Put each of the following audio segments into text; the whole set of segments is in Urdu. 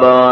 بابا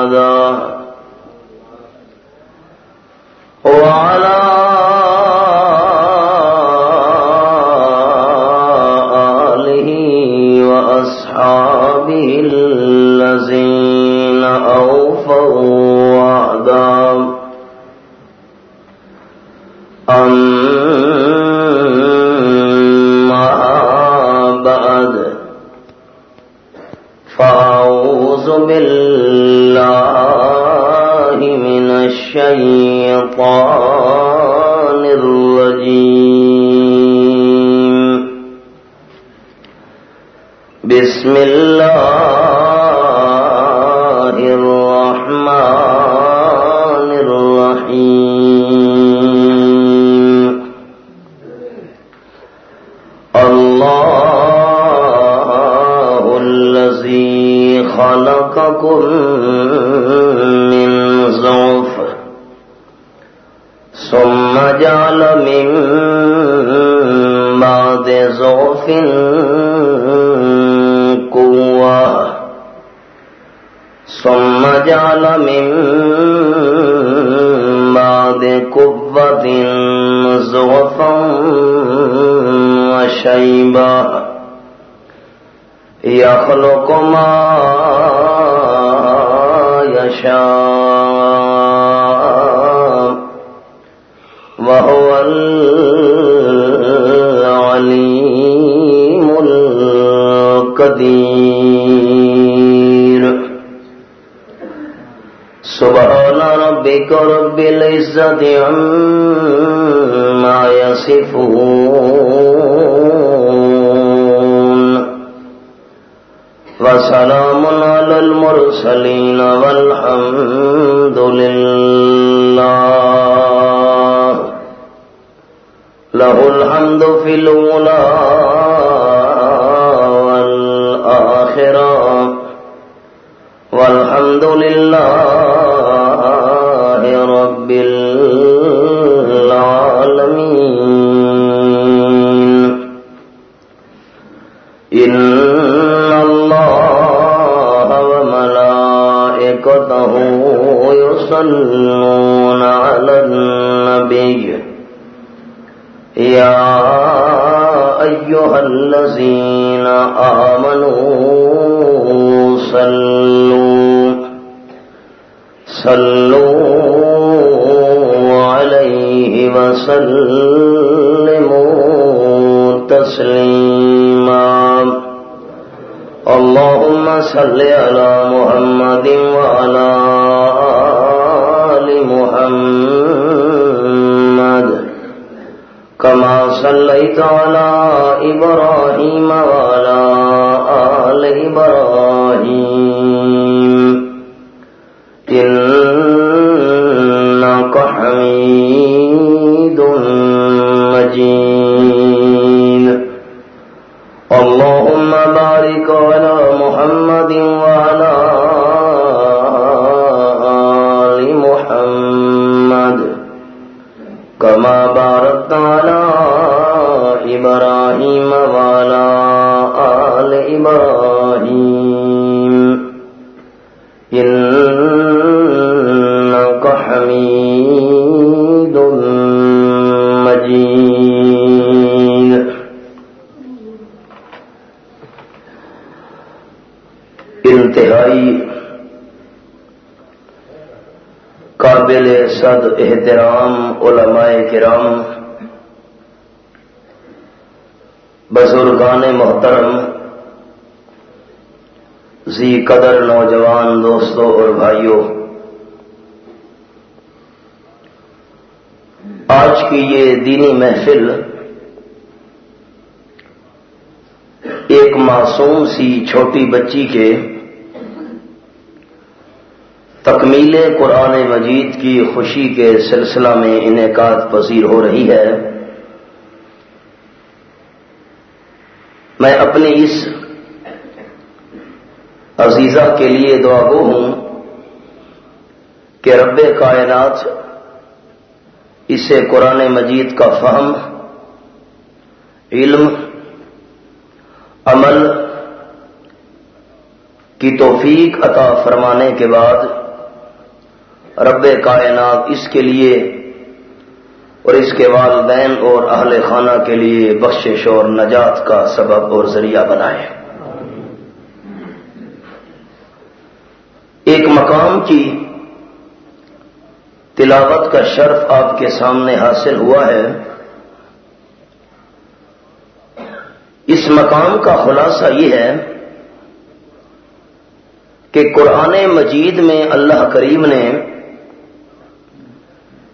يصلون على النبي. يا أيها الذين آمنوا صلوا صلوا عليه وسلموا تسليما. اللهم صل على محمد وعلى محمد. كما صليت على إبراهيم وعلى آل إبراهيم. بزرگان محترم زی قدر نوجوان دوستوں اور بھائیوں، آج کی یہ دینی محفل ایک معصوم سی چھوٹی بچی کے تکمیل قرآن مجید کی خوشی کے سلسلہ میں انعقاد پذیر ہو رہی ہے۔ میں اپنی اس عزیزہ کے لیے دعا گو ہوں کہ رب کائنات اسے قرآن مجید کا فہم، علم، عمل کی توفیق عطا فرمانے کے بعد رب کائنات اس کے لیے اس کے والدین اور اہل خانہ کے لیے بخشش اور نجات کا سبب اور ذریعہ بنائے۔ ایک مقام کی تلاوت کا شرف آپ کے سامنے حاصل ہوا ہے۔ اس مقام کا خلاصہ یہ ہے کہ قرآن مجید میں اللہ کریم نے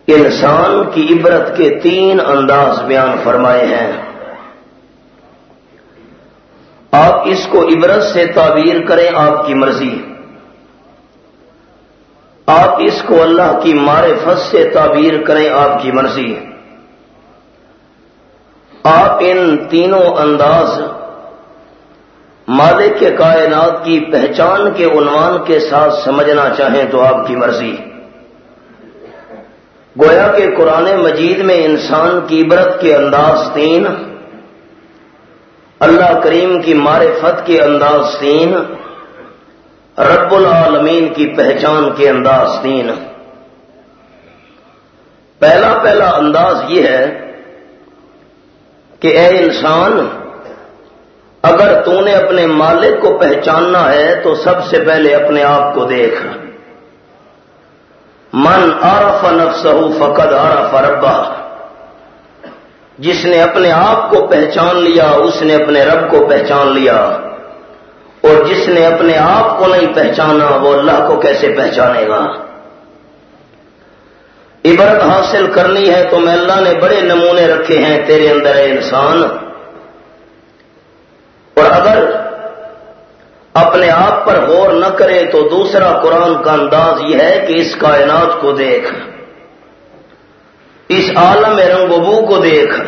انسان کی عبرت کے تین انداز بیان فرمائے ہیں۔ آپ اس کو عبرت سے تعبیر کریں آپ کی مرضی۔ آپ اس کو اللہ کی معرفت سے تعبیر کریں آپ کی مرضی۔ آپ ان تینوں انداز مالک کے کائنات کی پہچان کے عنوان کے ساتھ سمجھنا چاہیں تو آپ کی مرضی۔ گویا کہ قرآن مجید میں انسان کی عبرت کے انداز تین، اللہ کریم کی معرفت کے انداز تین، رب العالمین کی پہچان کے انداز تین۔ پہلا پہلا انداز یہ ہے کہ اے انسان، اگر تو نے اپنے مالک کو پہچاننا ہے تو سب سے پہلے اپنے آپ کو دیکھ۔ من عرف نفسہ فقد عرف ربا جس نے اپنے آپ کو پہچان لیا، اس نے اپنے رب کو پہچان لیا۔ اور جس نے اپنے آپ کو نہیں پہچانا، وہ اللہ کو کیسے پہچانے گا؟ عبرت حاصل کرنی ہے تو میں اللہ نے بڑے نمونے رکھے ہیں تیرے اندر ہے انسان۔ اور اگر اپنے آپ پر غور نہ کرے تو دوسرا قرآن کا انداز یہ ہے کہ اس کائنات کو دیکھ۔ اس عالم رنگ بو کو دیکھ۔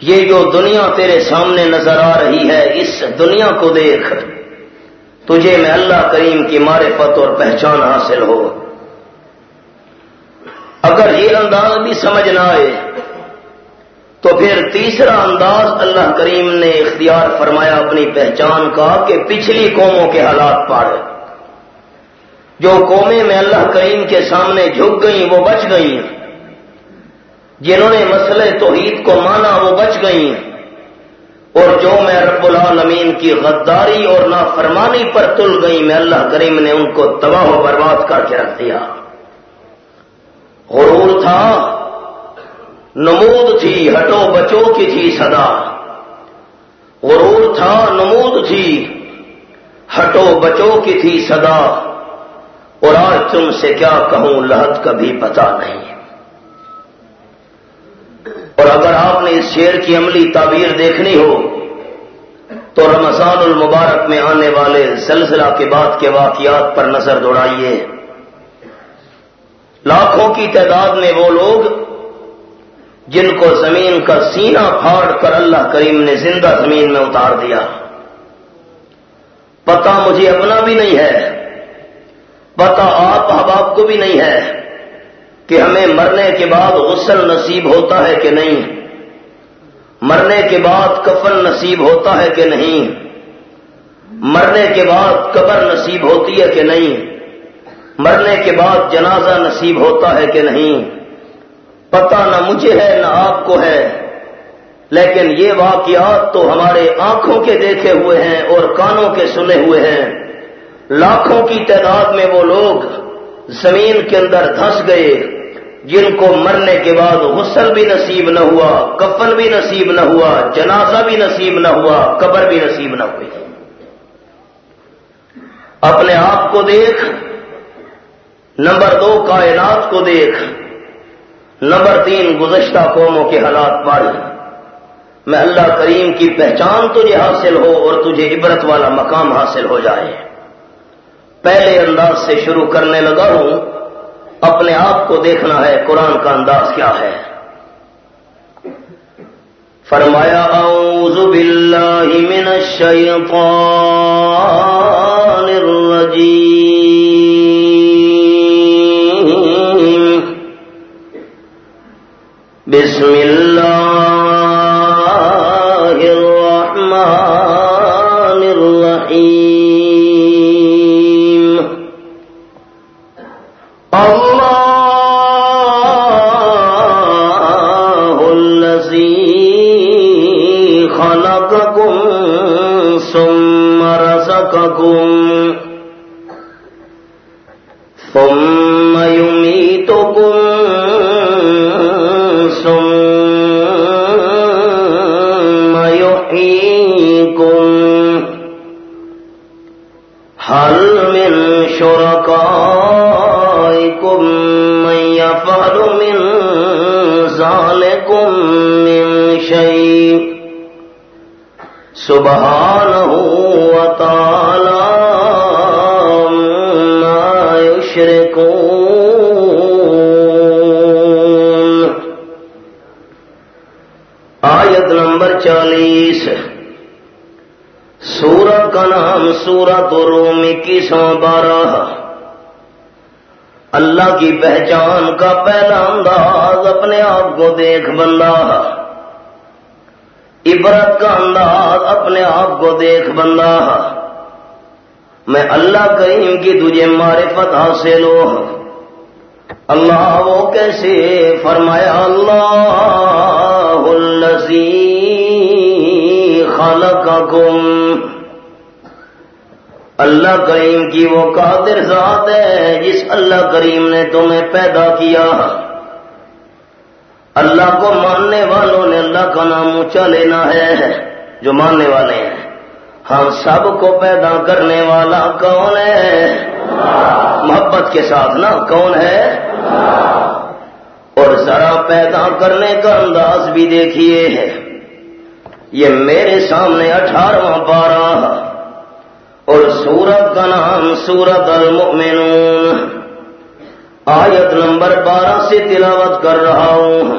یہ جو دنیا تیرے سامنے نظر آ رہی ہے، اس دنیا کو دیکھ۔ تجھے میں اللہ کریم کی معرفت اور پہچان حاصل ہو۔ اگر یہ انداز بھی سمجھ نہ آئے تو پھر تیسرا انداز اللہ کریم نے اختیار فرمایا اپنی پہچان کا کہ پچھلی قوموں کے حالات پاڑے جو قومیں میں اللہ کریم کے سامنے جھک گئیں، وہ بچ گئیں۔ جنہوں نے مسئلے توحید کو مانا، وہ بچ گئیں۔ اور جو میں رب العالمین کی غداری اور نافرمانی پر تل گئی میں اللہ کریم نے ان کو تباہ و برباد کر کے رکھ دیا۔ غرور تھا نمود تھی، ہٹو بچو کی تھی صدا۔ غرور تھا، نمود تھی، ہٹو بچو کی تھی صدا۔ اور آج تم سے کیا کہوں، لہت کبھی پتا نہیں۔ اور اگر آپ نے اس شیر کی عملی تعبیر دیکھنی ہو، تو رمضان المبارک میں آنے والے زلزلہ کے بعد کے واقعات پر نظر دوڑائیے۔ لاکھوں کی تعداد میں وہ لوگ جن کو زمین کا سینہ پھاڑ کر اللہ کریم نے زندہ زمین میں اتار دیا۔ پتا مجھے اپنا بھی نہیں ہے پتا آپ احباب کو بھی نہیں ہے کہ ہمیں مرنے کے بعد غسل نصیب ہوتا ہے کہ نہیں۔ مرنے کے بعد کفن نصیب ہوتا ہے کہ نہیں۔ مرنے کے بعد قبر نصیب ہوتی ہے کہ نہیں۔ مرنے کے بعد جنازہ نصیب ہوتا ہے کہ نہیں۔ پتہ نہ مجھے ہے نہ آپ کو ہے۔ لیکن یہ واقعات تو ہمارے آنکھوں کے دیکھے ہوئے ہیں اور کانوں کے سنے ہوئے ہیں۔ لاکھوں کی تعداد میں وہ لوگ زمین کے اندر دھس گئے، جن کو مرنے کے بعد غسل بھی نصیب نہ ہوا، کفن بھی نصیب نہ ہوا، جنازہ بھی نصیب نہ ہوا، قبر بھی نصیب نہ ہوئی۔ اپنے آپ کو دیکھ، نمبر دو کائنات کو دیکھ۔ نمبر تین، گزشتہ قوموں کے حالات پڑھ میں اللہ کریم کی پہچان تجھے حاصل ہو اور تجھے عبرت والا مقام حاصل ہو جائے۔ پہلے انداز سے شروع کرنے لگا ہوں۔ اپنے آپ کو دیکھنا ہے قرآن کا انداز کیا ہے۔ فرمایا، اعوذ باللہ من الشیطان الرجیم۔ بسم الله الرحمن الرحيم. الله الذي خلقكم ثم رزقكم شيء سبحانه وتعالى ما يشركون آیت نمبر چالیس۔ سورت کا نام سورت روم اکیس بارہ۔ اللہ کی پہچان کا پہلا انداز اپنے آپ کو دیکھ بندہ۔ عبرت کا انداز اپنے آپ کو دیکھ بندہ۔ میں اللہ کریم کی تجھے معرفت حاصل ہو۔ اللہ وہ کیسے؟ فرمایا، اللہ الذی خلقکم اللہ کریم کی وہ قادر ذات ہے جس اللہ کریم نے تمہیں پیدا کیا۔ اللہ کو ماننے والوں اللہ کا نام اونچا لینا ہے، جو ماننے والے ہیں۔ ہم سب کو پیدا کرنے والا کون ہے؟ محبت کے ساتھ نا، کون ہے؟ اور ذرا پیدا کرنے کا انداز بھی دیکھیے۔ یہ میرے سامنے اٹھارہواں پارہ اور سورت کا نام سورت المؤمنون۔ آیت نمبر بارہ سے تلاوت کر رہا ہوں۔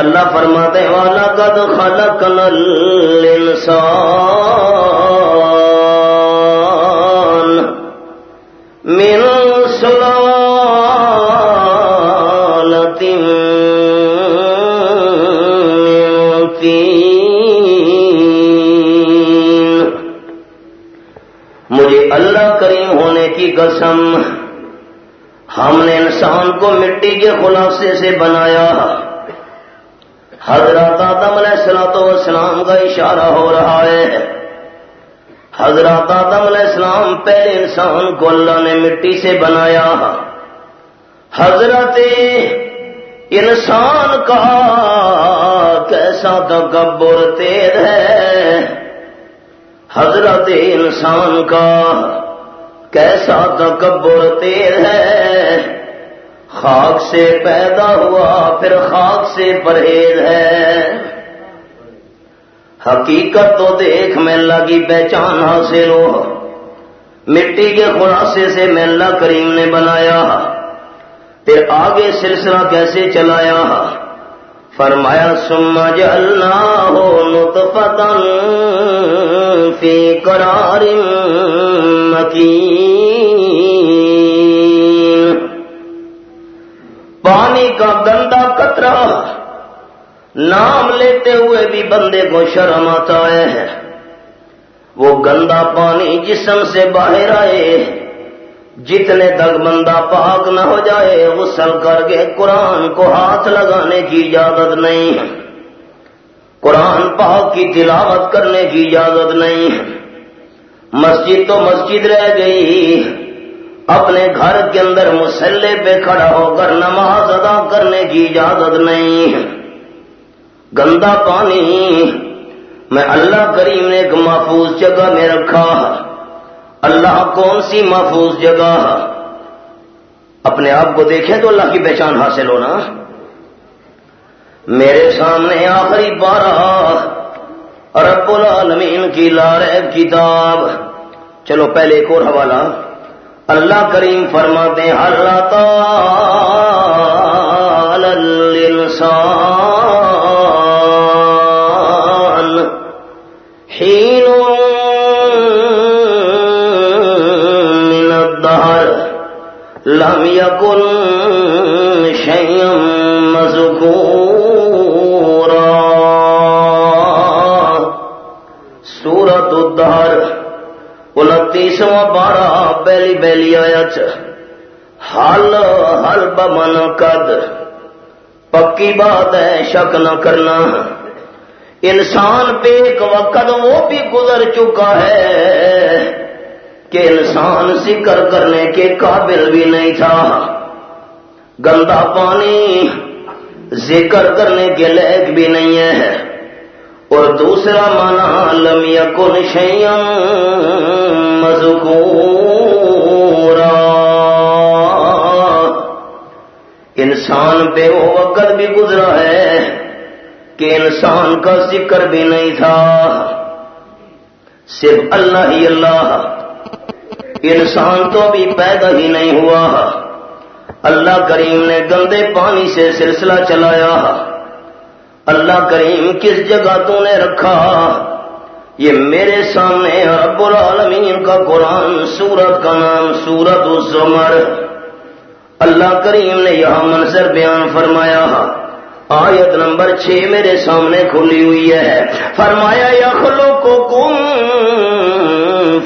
اللہ فرماتے والا قد خلقنا الانسان من سلالة من مجھے اللہ کریم ہونے کی قسم، ہم نے انسان کو مٹی کے خلاصے سے بنایا۔ حضرت آدم علیہ السلاط والسلام کا اشارہ ہو رہا ہے۔ حضرت آدم علیہ السلام پہلے انسان کو اللہ نے مٹی سے بنایا۔ حضرت انسان کا کیسا تکبر تیر ہے۔ حضرت انسان کا کیسا تکبر تیر ہے۔ خاک سے پیدا ہوا، پھر خاک سے پرہیز ہے۔ حقیقت تو دیکھ میں اللہ کی پہچان حاصل ہو۔ مٹی کے خلاصے سے میں اللہ کریم نے بنایا۔ پھر آگے سلسلہ کیسے چلایا؟ فرمایا سما جلنا ہو نتفتن فی قرار مکین۔ پانی کا گندا قطرہ۔ نام لیتے ہوئے بھی بندے کو شرم آتا ہے۔ وہ گندا پانی جسم سے باہر آئے۔ جتنے تک بندہ پاک نہ ہو جائے، غسل کر کے قرآن کو ہاتھ لگانے کی اجازت نہیں۔ قرآن پاک کی تلاوت کرنے کی اجازت نہیں۔ مسجد تو مسجد رہ گئی۔ اپنے گھر کے اندر مسلح پہ کھڑا ہو کر نماز ادا کرنے کی اجازت نہیں۔ گندا پانی۔ میں اللہ کریم نے ایک محفوظ جگہ میں رکھا۔ اللہ کون سی محفوظ جگہ؟ اپنے آپ کو دیکھیں تو اللہ کی پہچان حاصل ہونا۔ میرے سامنے آخری بارہ۔ رب العالمین کی لارب کتاب۔ چلو پہلے ایک اور حوالہ۔ اللہ کریم فرماتے ہیں اللہ الانسان حين من لم يكن بارہ پہلی پہلی آیت حل حل بمن قد۔ پکی بات ہے، شک نہ کرنا۔ انسان پہ ایک وقت وہ بھی گزر چکا ہے کہ انسان ذکر کرنے کے قابل بھی نہیں تھا۔ گندا پانی ذکر کرنے کے لائق بھی نہیں ہے۔ اور دوسرا مانا لم یکن شیم مذکورا۔ انسان پہ وہ وقت بھی گزرا ہے کہ انسان کا ذکر بھی نہیں تھا۔ صرف اللہ ہی اللہ۔ انسان تو بھی پیدا ہی نہیں ہوا۔ اللہ کریم نے گندے پانی سے سلسلہ چلایا۔ اللہ کریم کس جگہ تو نے رکھا؟ یہ میرے سامنے رب العالمین کا قرآن، سورت کا نام سورت الزمر۔ اللہ کریم نے یہاں منظر بیان فرمایا۔ آیت نمبر چھ میرے سامنے کھلی ہوئی ہے۔ فرمایا یخلو کو کم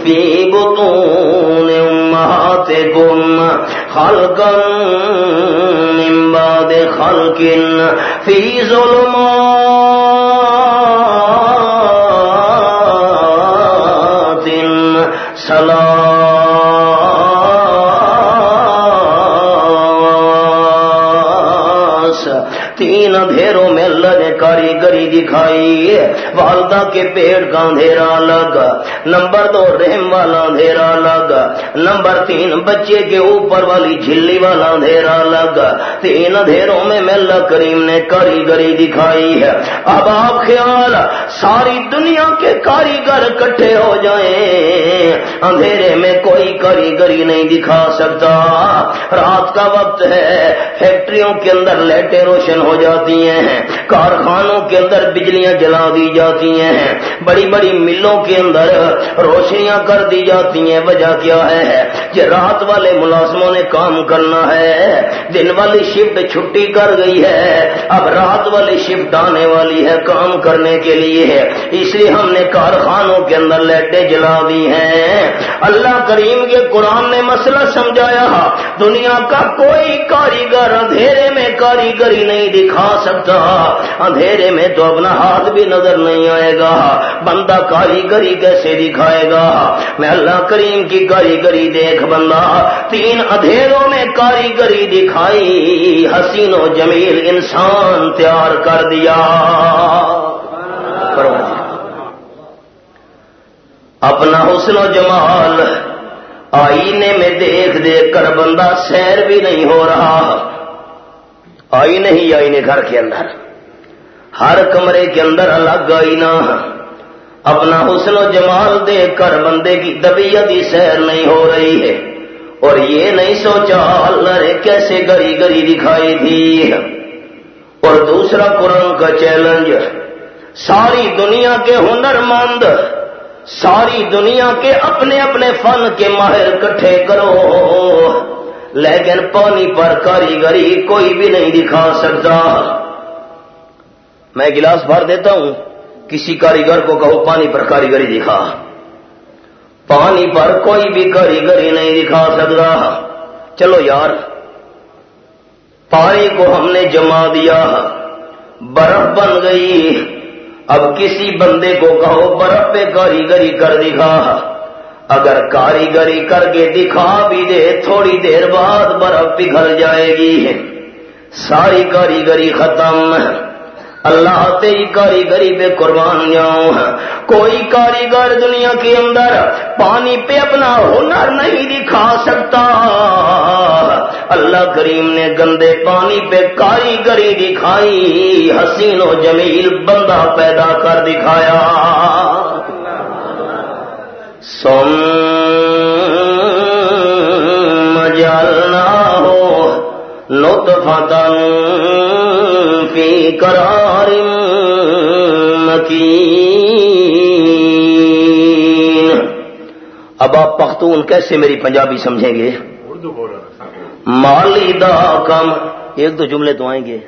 فی بطون امہات گم خلقا من بعد خلق فی ظلمات کاریگری دکھائی والدہ کے پیڑ کا اندھیرا الگ نمبر دو رحم والا اندھیرا الگ نمبر تین، بچے کے اوپر والی جھلی والا اندھیرا الگ تین اندھیروں میں ملا کریم نے کاریگری دکھائی ہے۔ اب آپ خیال، ساری دنیا کے کاریگر کٹھے ہو جائیں۔ اندھیرے میں کوئی کاریگری نہیں دکھا سکتا۔ رات کا وقت ہے، فیکٹریوں کے اندر لائٹیں روشن ہو جاتی ہیں۔ کارخانوں کے اندر بجلیاں جلا دی جاتی ہیں۔ بڑی بڑی ملوں کے اندر روشنیاں کر دی جاتی ہیں۔ وجہ کیا ہے؟ کہ رات والے ملازموں نے کام کرنا ہے۔ دن والی شفٹ چھٹی کر گئی ہے۔ اب رات والی شفٹ آنے والی ہے کام کرنے کے لیے۔ اس لیے ہم نے کارخانوں کے اندر لائٹیں جلا دی ہیں۔ اللہ کریم کے قرآن نے مسئلہ سمجھایا۔ دنیا کا کوئی کاریگر اندھیرے میں کاریگری نہیں دکھا سکتا۔ اندھیرے میں تو اپنا ہاتھ بھی نظر نہیں آئے گا۔ بندہ کاریگری کیسے دکھائے گا۔ میں اللہ کریم کی کاریگری دیکھ بندہ، تین اندھیروں میں کاریگری دکھائی حسین و جمیل انسان تیار کر دیا۔ اپنا حسن و جمال آئینے میں دیکھ دیکھ کر بندہ سیر بھی نہیں ہو رہا۔ آئینے ہی آئینے گھر کے اندر۔ ہر کمرے کے اندر الگ آئینہ۔ اپنا حسن و جمال دیکھ کر بندے کی طبیعت ہی سیر نہیں ہو رہی ہے۔ اور یہ نہیں سوچا اللہ نے کیسے گری گری دکھائی تھی اور دوسرا قرآن کا چیلنج ساری دنیا کے ہنر مند ساری دنیا کے اپنے اپنے فن کے ماہر کٹھے کرو۔ لیکن پانی پر کاریگری کوئی بھی نہیں دکھا سکتا۔ میں گلاس بھر دیتا ہوں۔ کسی کاریگر کو کہو، پانی پر کاریگری دکھا۔ پانی پر کوئی بھی کاریگری نہیں دکھا سکتا۔ چلو یار، پانی کو ہم نے جما دیا۔ برف بن گئی۔ اب کسی بندے کو کہو، برف پہ کاریگری کر دکھا۔ اگر کاریگری کر کے دکھا بھی دے، تھوڑی دیر بعد برف پگھل جائے گی۔ ساری کاریگری ختم۔ اللہ تیری کاریگری پہ قربان جاؤں کوئی کاریگر دنیا کے اندر پانی پہ اپنا ہنر نہیں دکھا سکتا۔ اللہ کریم نے گندے پانی پہ کاریگری دکھائی، حسین و جمیل بندہ پیدا کر دکھایا۔ سم مجالنا ہو نطفتن فی قرار مکین۔ اب آپ پختون کیسے میری پنجابی سمجھیں گے؟ مالی دا کم۔ ایک دو جملے تو آئیں گے۔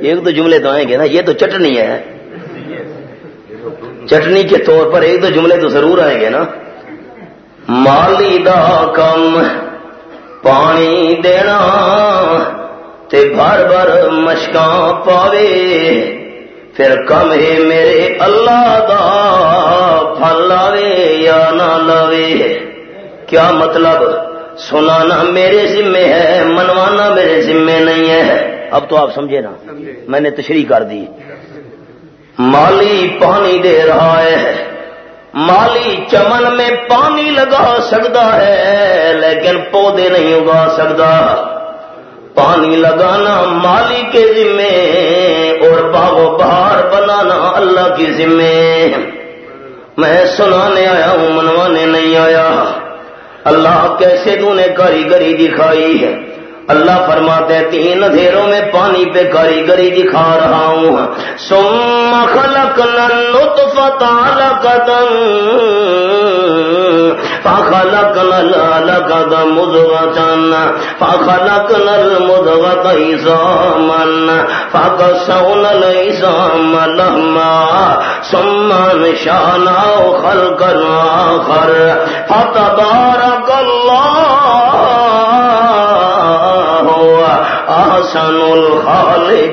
ایک دو جملے تو آئیں گے نا۔ یہ تو چٹنی ہے۔ چٹنی کے طور پر ایک دو جملے تو ضرور آئیں گے نا۔ مالی دا کم۔ پانی دینا۔ تے بھر بھر مشکاں پاوے۔ پھر کم ہے میرے اللہ دا پھل لاوے یا نہ لاوے۔ کیا مطلب؟ سنانا میرے ذمے ہے، منوانا میرے ذمے نہیں ہے۔ اب تو آپ سمجھے نا، میں نے تشریح کر دی۔ مالی پانی دے رہا ہے۔ مالی چمن میں پانی لگا سکتا ہے، لیکن پودے نہیں اگا سکتا۔ پانی لگانا مالی کے ذمے اور باغ و بہار بنانا اللہ کی ذمے۔ میں سنانے آیا ہوں، منوانے نہیں آیا۔ اللہ کیسے تو نے کاریگری دکھائی ہے۔ اللہ فرماتے تین اندھیروں میں پانی پہ کاریگری دکھا رہا ہوں۔ سم خلقنا النطفة علقة، فخلقنا العلقة مضغة، فخلقنا المضغة عظاما فكسونا العظام لهما ثم انشأناه خلقا آخر، فتبارك الله آسن الخالقین۔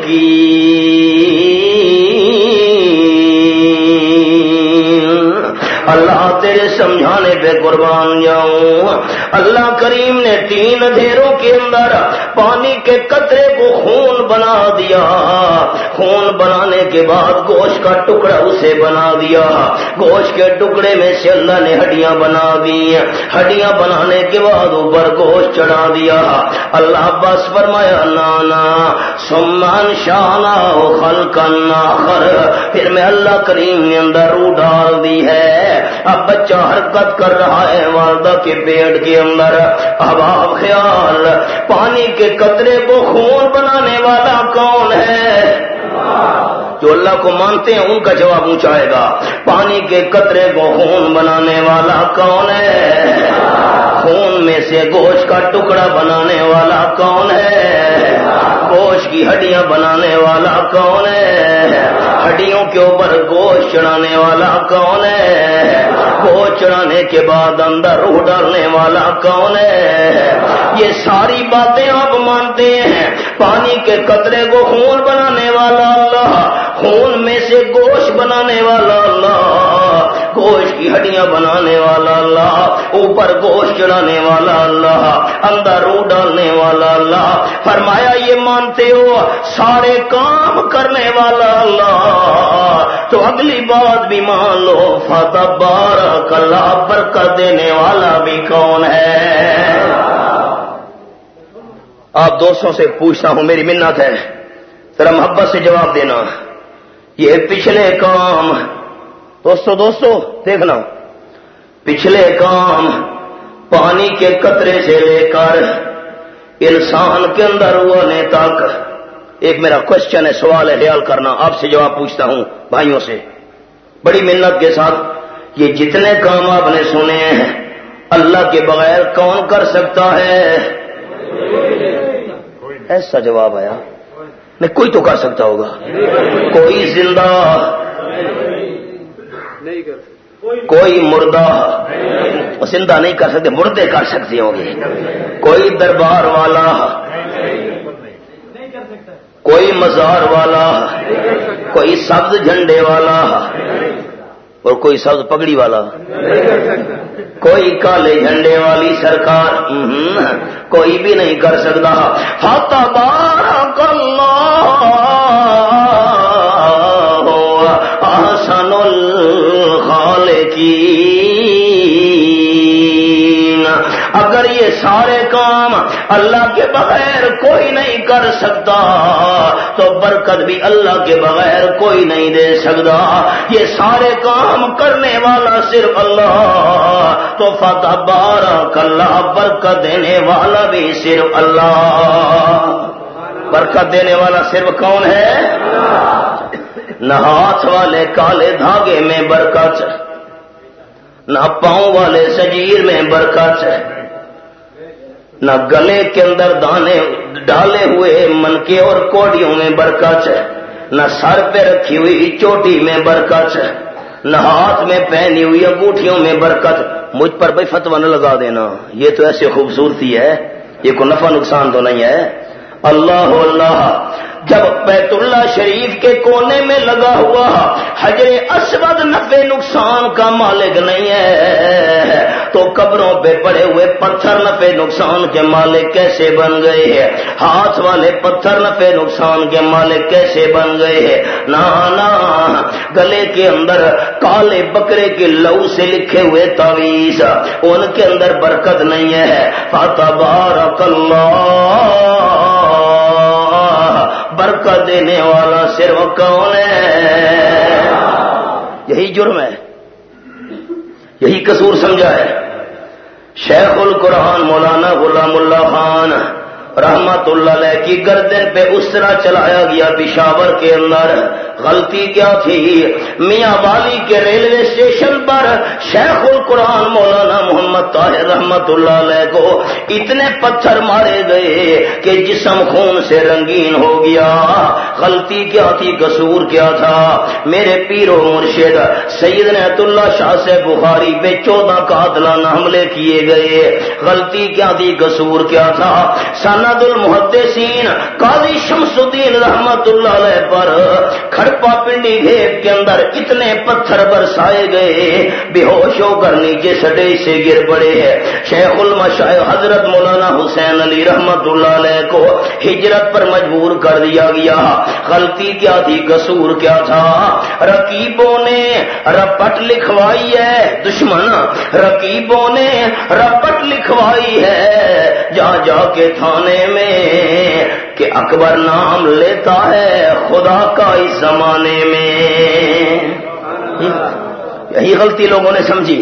اللہ تیرے سمجھانے پہ قربان جاؤں۔ اللہ کریم نے تین دھیروں کے اندر پانی کے قطرے کو خون بنا دیا۔ خون بنانے کے بعد گوشت کا ٹکڑا اسے بنا دیا۔ گوشت کے ٹکڑے میں سے اللہ نے ہڈیاں بنا دی۔ ہڈیاں بنانے کے بعد اوپر گوشت چڑھا دیا۔ اللہ بس فرمایا، نانا سمان شانا خل آخر۔ پھر میں اللہ کریم نے اندر روح ڈال دی ہے۔ اب بچہ حرکت کر رہا ہے والدہ کے پیڑ کے اندر۔ اب آپ خیال، پانی کے قطرے کو خون بنانے والا کون ہے؟ جو اللہ کو مانتے ہیں، ان کا جواب اونچائے گا۔ پانی کے قطرے کو خون بنانے والا کون ہے؟ خون میں سے گوشت کا ٹکڑا بنانے والا کون ہے؟ گوشت کی ہڈیاں بنانے والا کون ہے؟ ہڈیوں کے اوپر گوشت چڑھانے والا کون ہے؟ گوشت چڑھانے کے بعد اندر روح ڈالنے والا کون ہے؟ یہ ساری باتیں آپ مانتے ہیں۔ پانی کے قطرے کو خون بنانے والا اللہ، خون میں سے گوشت بنانے والا اللہ گوشت کی ہڈیاں بنانے والا اللہ، اوپر گوشت چڑھانے والا اللہ، اندر روح ڈالنے والا اللہ۔ فرمایا، یہ مانتے ہو، سارے کام کرنے والا اللہ۔ تو اگلی بات بھی مان لو فتح بار کلا برکت دینے والا بھی کون ہے؟ آپ دوستوں سے پوچھتا ہوں، میری منت ہے۔ ذرا محبت سے جواب دینا۔ یہ پچھلے کام دوستو دوستو دیکھنا پچھلے کام پانی کے قطرے سے لے کر انسان کے اندر ہونے تک۔ ایک میرا کوشچن ہے، سوال ہے، خیال کرنا۔ آپ سے جواب پوچھتا ہوں بھائیوں سے۔ بڑی محنت کے ساتھ یہ جتنے کام آپ نے سنے ہیں، اللہ کے بغیر کون کر سکتا ہے؟ ایسا جواب آیا۔ نہیں، کوئی تو کر سکتا ہوگا۔ کوئی زندہ کوئی مردہ زندہ نہیں کر سکتے مردے کر سکتے ہوں گے۔ کوئی دربار والا کوئی مزار والا کوئی سبز جھنڈے والا اور کوئی سبز پگڑی والا۔ کوئی کالے جھنڈے والی سرکار کوئی بھی نہیں کر سکتا۔ بارک اللہ احسن الخالقین اگر یہ سارے کام اللہ کے بغیر کوئی نہیں کر سکتا، تو برکت بھی اللہ کے بغیر کوئی نہیں دے سکتا۔ یہ سارے کام کرنے والا صرف اللہ، تو فتح بارہ کلّہ برکت دینے والا بھی صرف اللہ۔ برکت دینے والا صرف کون ہے؟ نہ ہاتھ والے کالے دھاگے میں برکت۔ نہ پاؤں والے سجیر میں برکت ہے۔ نہ گلے کے اندر دانے ڈالے ہوئے منکے اور کوڑیوں میں برکت ہے۔ نہ سر پہ رکھی ہوئی چوٹی میں برکت ہے۔ نہ ہاتھ میں پہنی ہوئی انگوٹھیوں میں برکت۔ مجھ پر بھائی فتوا نہ لگا دینا۔ یہ تو ایسی خوبصورتی ہے۔ یہ کوئی نفع نقصان تو نہیں ہے۔ اللہ اللہ، جب بیت اللہ شریف کے کونے میں لگا ہوا حجر اسود نفے نقصان کا مالک نہیں ہے، تو قبروں پہ پڑے ہوئے پتھر نفے نقصان کے مالک کیسے بن گئے ہیں؟ ہاتھ والے پتھر نفے نقصان کے مالک کیسے بن گئے ہیں؟ نہ گلے کے اندر کالے بکرے کے لو سے لکھے ہوئے تعویذ، ان کے اندر برکت نہیں ہے۔ فاتح بارک اللہ برکت دینے والا صرف کون ہے؟ یہی جرم ہے، یہی قصور سمجھا ہے۔ شیخ القرآن مولانا غلام اللہ خان رحمت اللہ علیہ کی گردن پہ اس طرح چلایا گیا پشاور کے اندر۔ غلطی کیا تھی؟ میاں والی کے ریلوے اسٹیشن پر شیخ القرآن مولانا محمد طاہر رحمت اللہ علیہ کو اتنے پتھر مارے گئے کہ جسم خون سے رنگین ہو گیا۔ غلطی کیا تھی؟ قصور کیا تھا؟ میرے پیر و مرشد سید نیت اللہ شاہ سے بخاری پہ چودہ قاتلانہ حملے کیے گئے۔ غلطی کیا تھی؟ قصور کیا تھا؟ سن سند المحدثین قاضی شمس الدین رحمت اللہ علیہ پر کھڑپا پنڈی گھیب کے اندر اتنے پتھر برسائے گئے، بے ہوش ہو کر نیچے سڈے سے گر پڑے۔ ہیں شیخ المشاہ حضرت مولانا حسین علی رحمت اللہ علیہ کو ہجرت پر مجبور کر دیا گیا۔ غلطی کیا تھی، قصور کیا تھا؟ رقیبوں نے رپٹ لکھوائی ہے، دشمن، رقیبوں نے رپٹ لکھوائی ہے۔ جا جا کے تھانے میں کہ اکبر نام لیتا ہے خدا کا اس زمانے میں۔ یہی غلطی لوگوں نے سمجھی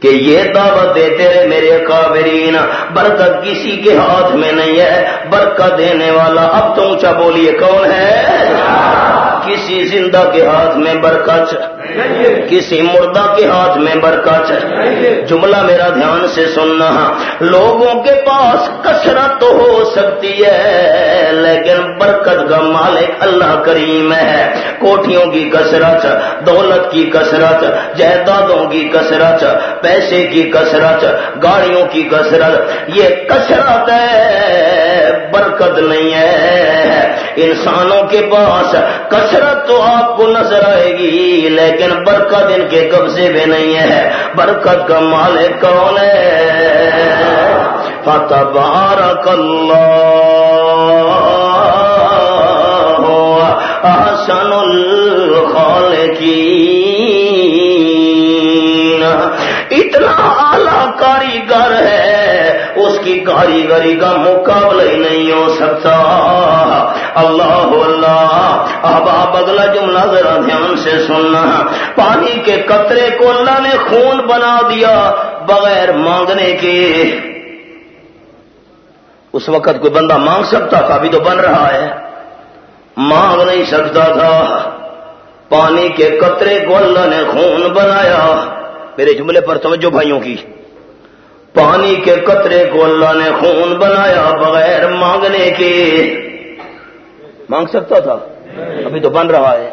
کہ یہ دعوت دیتے رہے میرے کابرین برکت کسی کے ہاتھ میں نہیں ہے، برکت دینے والا، اب تو اونچا بولیے کون ہے؟ کسی زندہ کے ہاتھ میں برکت کسی مردہ کے ہاتھ میں برکت۔ جملہ میرا دھیان سے سننا لوگوں کے پاس کثرت تو ہو سکتی ہے لیکن برکت کا مالک اللہ کریم ہے۔ کوٹھیوں کی کثرت دولت کی کثرت جائیدادوں کی کثرت پیسے کی کثرت گاڑیوں کی کثرت یہ کثرت ہے برکت نہیں ہے۔ انسانوں کے پاس کثرت تو آپ کو نظر آئے گی، لیکن برکت ان کے قبضے میں نہیں ہے۔ برکت کا مالک کون ہے؟ فتح بارک احسن الخالقین۔ اتنا اعلی کاریگر کاریگری کا مقابلہ ہی نہیں ہو سکتا۔ اللہ اللہ، اب آپ اگلا جملہ ذرا دھیان سے سننا۔ پانی کے قطرے کو اللہ نے خون بنا دیا بغیر مانگنے کے۔ اس وقت کوئی بندہ مانگ سکتا تھا، ابھی تو بن رہا ہے۔ مانگ نہیں سکتا تھا۔ پانی کے قطرے کو اللہ نے خون بنایا۔ میرے جملے پر توجہ بھائیوں کی۔ پانی کے قطرے کو اللہ نے خون بنایا بغیر مانگنے کے۔ مانگ سکتا تھا؟ ابھی تو بن رہا ہے۔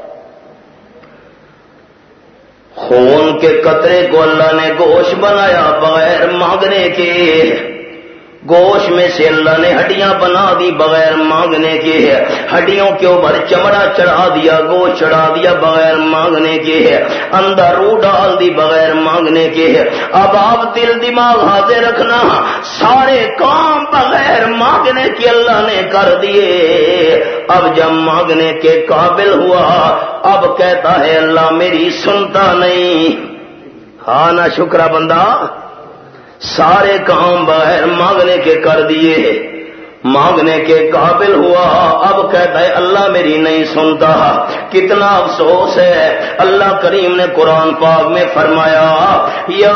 خون کے قطرے کو اللہ نے گوشت بنایا بغیر مانگنے کے۔ گوشت میں سے اللہ نے ہڈیاں بنا دی بغیر مانگنے کے۔ ہے ہڈیوں کے اوپر چمڑا چڑھا دیا، گوشت چڑھا دیا بغیر مانگنے کے۔ ہے اندر رو ڈال دی بغیر مانگنے کے۔ ہے اب آپ دل دماغ حاضر رکھنا، سارے کام بغیر مانگنے کے اللہ نے کر دیے۔ اب جب مانگنے کے قابل ہوا، اب کہتا ہے اللہ میری سنتا نہیں۔ ہاں نہ شکرا بندہ۔ سارے کام بغیر مانگنے کے کر دیے۔ مانگنے کے قابل ہوا۔ اب کہتا ہے، اللہ میری نہیں سنتا۔ کتنا افسوس ہے۔ اللہ کریم نے قرآن پاک میں فرمایا، یا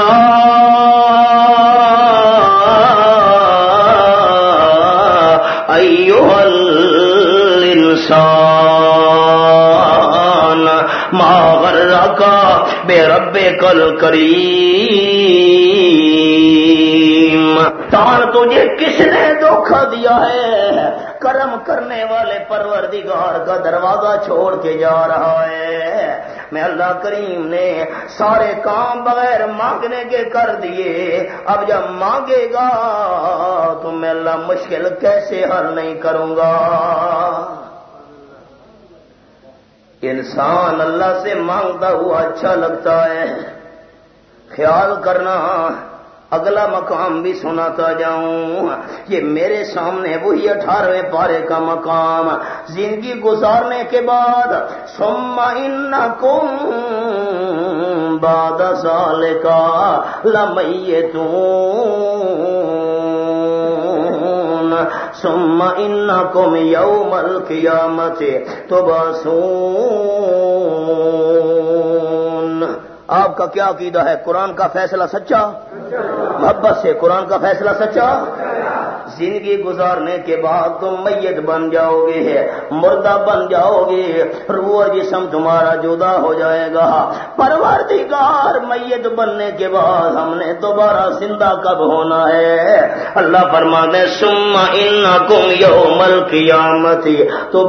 ایوہ الانسان ما غرکا بے رب کل کریم انسان تجھے کس نے دھوکھا دیا ہے؟ کرم کرنے والے پروردگار کا دروازہ چھوڑ کے جا رہا ہے۔ میں اللہ کریم نے سارے کام بغیر مانگنے کے کر دیے۔ اب جب مانگے گا تو میں اللہ مشکل کیسے حل نہیں کروں گا؟ انسان اللہ سے مانگتا ہوا اچھا لگتا ہے۔ خیال کرنا اگلا مقام بھی سناتا جاؤں۔ یہ میرے سامنے وہی اٹھارہویں پارے کا مقام۔ زندگی گزارنے کے بعد سما ان باد سال کا لمئیے سما ان کم یو مل کیا مچے تو آپ کا کیا عقیدہ ہے؟ قرآن کا فیصلہ سچا؟ محبت سے قرآن کا فیصلہ سچا؟ زندگی گزارنے کے بعد تم میت بن جاؤ گے مردہ بن جاؤ گے روح جسم تمہارا جدا ہو جائے گا۔ پروردگار میت بننے کے بعد ہم نے دوبارہ زندہ کب ہونا ہے؟ اللہ فرما دے سما ان کم یو مل قیامت تو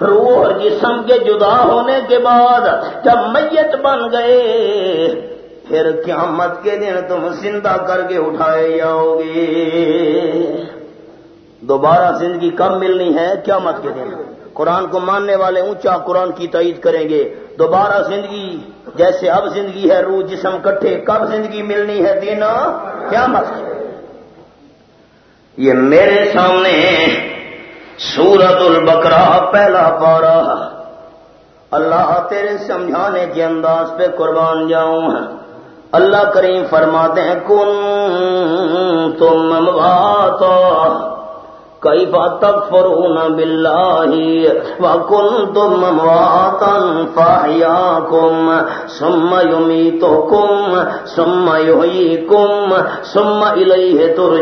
روح اور جسم کے جدا ہونے کے بعد جب میت بن گئے، پھر قیامت کے دن تم زندہ کر کے اٹھائے جاؤ گے۔ دوبارہ زندگی کب ملنی ہے؟ قیامت کے دن۔ قرآن کو ماننے والے اونچا قرآن کی تعید کریں گے۔ دوبارہ زندگی، جیسے اب زندگی ہے، روح جسم کٹھے، کب زندگی ملنی ہے؟ دن قیامت۔ یہ میرے سامنے سورت البکرا پہلا پارا اللہ تیرے سمجھانے کے انداز پہ قربان جاؤں ہاں۔ اللہ کریم فرماتے ہیں کن تم بات کئی بات تک فرون بلاہی و کن تم واتن فاہیا کم سم یومی تو کم سم یوئی کم سم الہ تر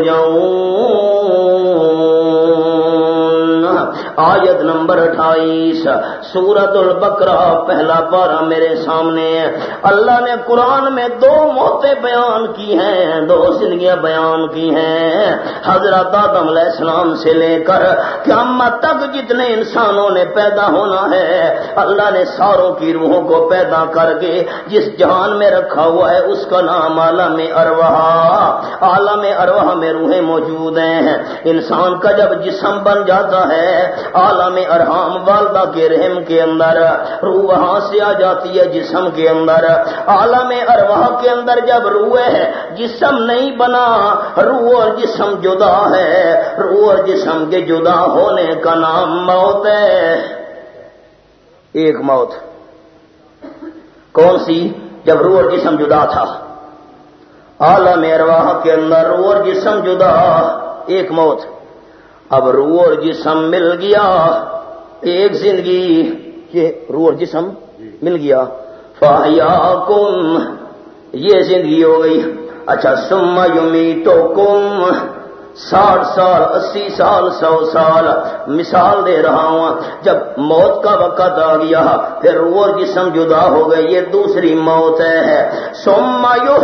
آیت نمبر اٹھائیس سورت البکرا پہلا پارا میرے سامنے۔ اللہ نے قرآن میں دو موتیں بیان کی ہیں، دو زندگیاں بیان کی ہیں۔ حضرت آدم علیہ السلام سے لے کر قیامت تک جتنے انسانوں نے پیدا ہونا ہے، اللہ نے ساروں کی روحوں کو پیدا کر کے جس جہان میں رکھا ہوا ہے، اس کا نام عالم ارواہ عالم ارواہ میں روحیں موجود ہیں۔ انسان کا جب جسم بن جاتا ہے عالم ارحام والدہ کے رحم کے اندر۔ روح وہاں سے آ جاتی ہے جسم کے اندر۔ عالم ارواح کے اندر جب روح ہے، جسم نہیں بنا، روح اور جسم جدا ہے۔ روح اور جسم کے جدا ہونے کا نام موت ہے۔ ایک موت۔ کون سی؟ جب روح اور جسم جدا تھا۔ عالم ارواح کے اندر روح اور جسم جدا۔ ایک موت۔ اب روح اور جسم مل گیا۔ ایک زندگی یہ روح اور جسم مل گیا۔ فایا کم یہ زندگی ہو گئی۔ اچھا سما یومی تو کم ساٹھ سال اسی سال سو سال۔ مثال دے رہا ہوں۔ جب موت کا وقت آ گیا پھر روح اور جسم جدا ہو گئے یہ دوسری موت ہے۔ سما یو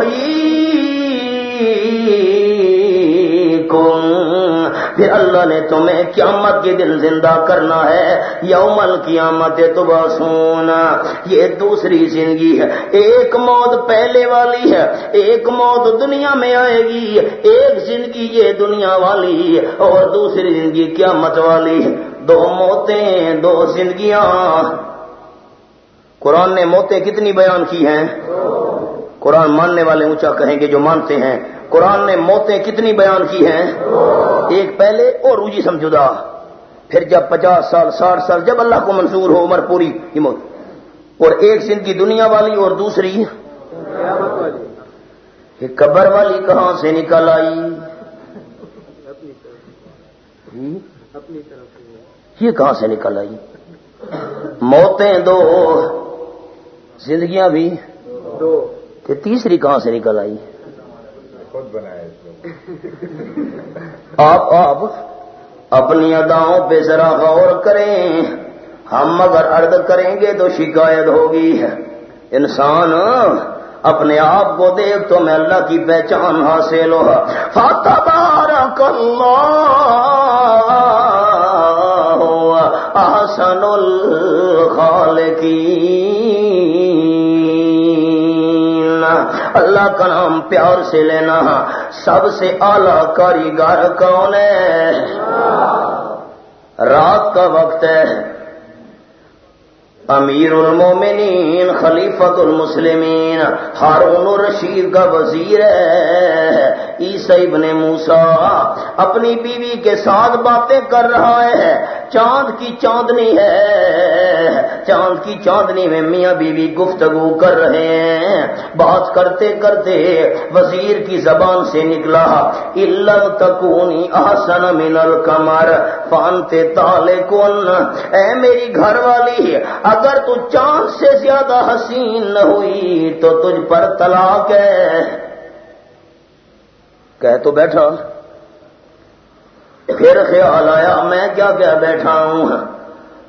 پھر اللہ نے تمہیں قیامت کے دن زندہ کرنا ہے یومل قیامت تو سونا یہ دوسری زندگی ہے۔ ایک موت پہلے والی ہے۔ ایک موت دنیا میں آئے گی۔ ایک زندگی یہ دنیا والی اور دوسری زندگی قیامت والی دو موتیں، دو زندگیاں۔ قرآن نے موتیں کتنی بیان کی ہیں؟ قرآن ماننے والے اونچا کہیں گے جو مانتے ہیں۔ قرآن نے موتیں کتنی بیان کی ہیں؟ ایک پہلے اور روجی سمجھدا پھر جب پچاس سال ساٹھ سال جب اللہ کو منظور ہو عمر پوری موت۔ اور ایک زندگی دنیا والی اور دوسری۔ یہ قبر والی کہاں سے نکل آئی؟ یہ کہاں سے نکل آئی؟ موتیں دو زندگیاں بھی۔ دو۔ تیسری کہاں سے نکل آئی؟ خود آپ آپ اپنی اداؤں پہ ذرا غور کریں۔ ہم اگر ارد کریں گے تو شکایت ہوگی۔ انسان اپنے آپ کو دیکھ تو میں اللہ کی پہچان حاصل ہو فتبارک اللہ احسن الخالقین اللہ کا نام پیار سے لینا سب سے اعلی کاریگر کون ہے؟ رات کا وقت ہے۔ امیر المومنین خلیفت المسلمین، ہارون الرشید کا وزیر ہے۔ عیسی ابن موسا اپنی بیوی کے ساتھ باتیں کر رہا ہے۔ چاند کی چاندنی ہے۔ چاند کی چاندنی میں میاں بیوی گفتگو کر رہے ہیں۔ بات کرتے کرتے وزیر کی زبان سے نکلا۔ علم تکونی احسن من القمر فانتے تالے کون اے میری گھر والی اگر تو چاند سے زیادہ حسین نہ ہوئی تو تجھ پر طلاق ہے۔ کہہ تو بیٹھا۔ پھر خیال آیا میں کیا کیا بیٹھا ہوں؟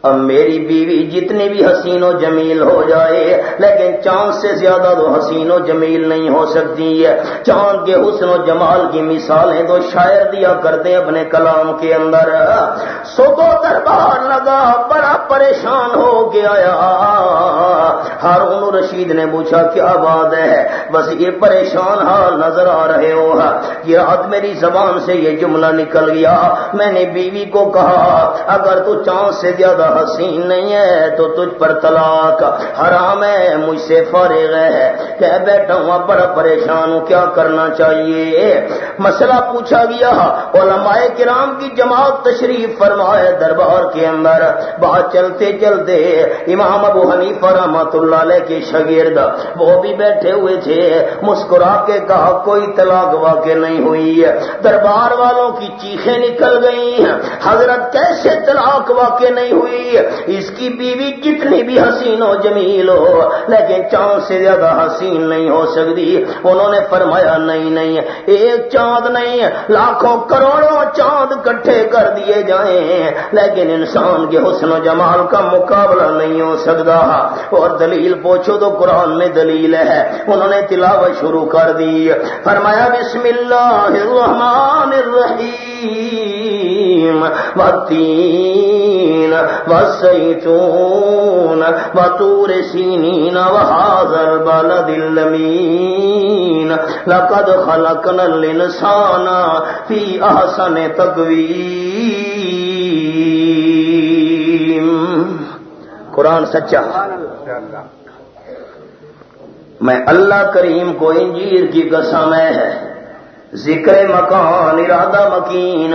اب میری بیوی جتنی بھی حسین و جمیل ہو جائے، لیکن چاند سے زیادہ تو حسین و جمیل نہیں ہو سکتی ہے۔ چاند کے حسن و جمال کی مثالیں تو شاعر دیا کرتے اپنے کلام کے اندر۔ صبح دربار لگا، بڑا پریشان ہو گیا۔ ہارون رشید نے پوچھا، کیا بات ہے؟ بس یہ پریشان حال نظر آ رہے ہو۔ یہ رات میری زبان سے یہ جملہ نکل گیا۔ میں نے بیوی کو کہا، اگر تو چاند سے زیادہ حسین نہیں ہے تو تجھ پر طلاق حرام ہے، مجھ سے فارغ ہے۔ کہ بیٹھا ہوں بڑا پریشان ہوں، کیا کرنا چاہیے؟ مسئلہ پوچھا گیا، علماء کرام کی جماعت تشریف فرمائے دربار کے اندر۔ بات چلتے چلتے امام ابو حنیف رحمت اللہ علیہ کے شگرد وہ بھی بیٹھے ہوئے تھے۔ مسکرا کے کہا، کوئی طلاق واقع نہیں ہوئی۔ ہے دربار والوں کی چیخیں نکل گئی حضرت کیسے طلاق واقع نہیں ہوئی؟ اس کی بیوی کتنی بھی حسین و جمیل ہو، لیکن چاند سے زیادہ حسین نہیں ہو سکتی۔ انہوں نے فرمایا، نہیں نہیں، ایک چاند نہیں، لاکھوں کروڑوں چاند کٹھے کر دیے جائیں۔ لیکن انسان کے حسن و جمال کا مقابلہ نہیں ہو سکتا۔ اور دلیل پوچھو تو قرآن میں دلیل ہے۔ انہوں نے تلاوت شروع کر دی۔ فرمایا، بسم اللہ الرحمن الرحیم۔ والزيتون وطور سينين وهذا البلد المين لقد خلقنا الإنسان في أحسن تقويم. قرآن سچا. میں اللہ کریم کو انجیر کی قسم ہے ذکر مکان، ارادہ مکین.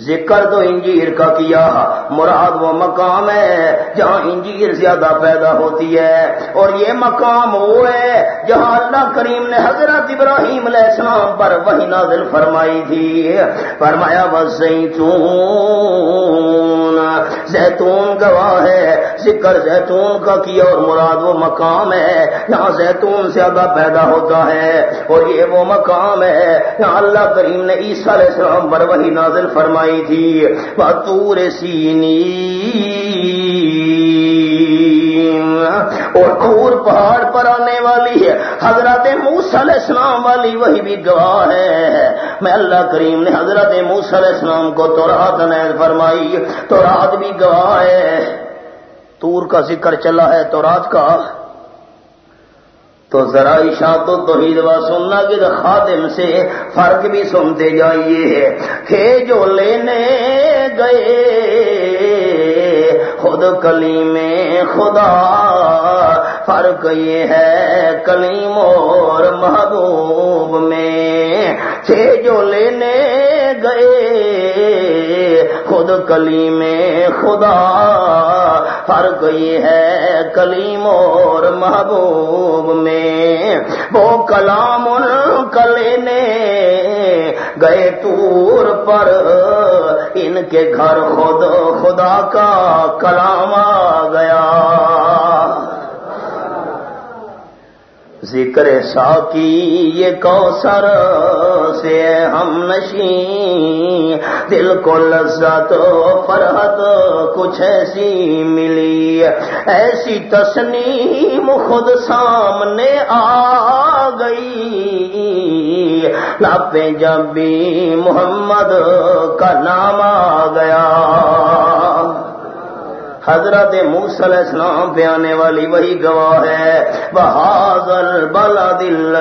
ذکر تو انجیر کا کیا۔ مراد وہ مقام ہے جہاں انجیر زیادہ پیدا ہوتی ہے۔ اور یہ مقام وہ ہے جہاں اللہ کریم نے حضرت ابراہیم علیہ السلام پر وہی نازل فرمائی تھی۔ فرمایا بس زیتون گواہ ہے، ذکر زیتون کا کیا اور مراد وہ مقام ہے جہاں زیتون زیادہ پیدا ہوتا ہے۔ اور یہ وہ مقام ہے جہاں اللہ کریم نے عیسیٰ علیہ السلام پر وہی نازل فرمائی فرمائی تھی بطور سینی۔ اور کور پہاڑ پر آنے والی ہے، حضرت موس علیہ السلام والی وہی بھی گواہ ہے۔ میں اللہ کریم نے حضرت موس علیہ السلام کو تو رات نیز فرمائی تو رات بھی گواہ ہے۔ تور کا ذکر چلا ہے تو رات کا۔ تو ذرا اشاعت و توحید و سننا کے خادم سے فرق بھی سنتے جائیے تھے جو لینے گئے، خود کلی میں خدا، فرق یہ ہے کلیم اور محبوب میں تھے جو لینے گئے، خود کلی میں خدا، فرق یہ ہے کلیم اور محبوب میں وہ کلام ان کلینے گئے تور پر۔ ان کے گھر خود خدا کا کلام آ گیا۔ ذکر ساکی یہ کوثر سے ہم نشیں دل کو لذت فرحت کچھ ایسی ملی۔ ایسی تسنیم خود سامنے آ گئی۔ لاپے جب بھی محمد کا نام آ گیا۔ حضرت موسل اسلام پہ آنے والی وہی گواہ ہے۔ بہادر بلا دل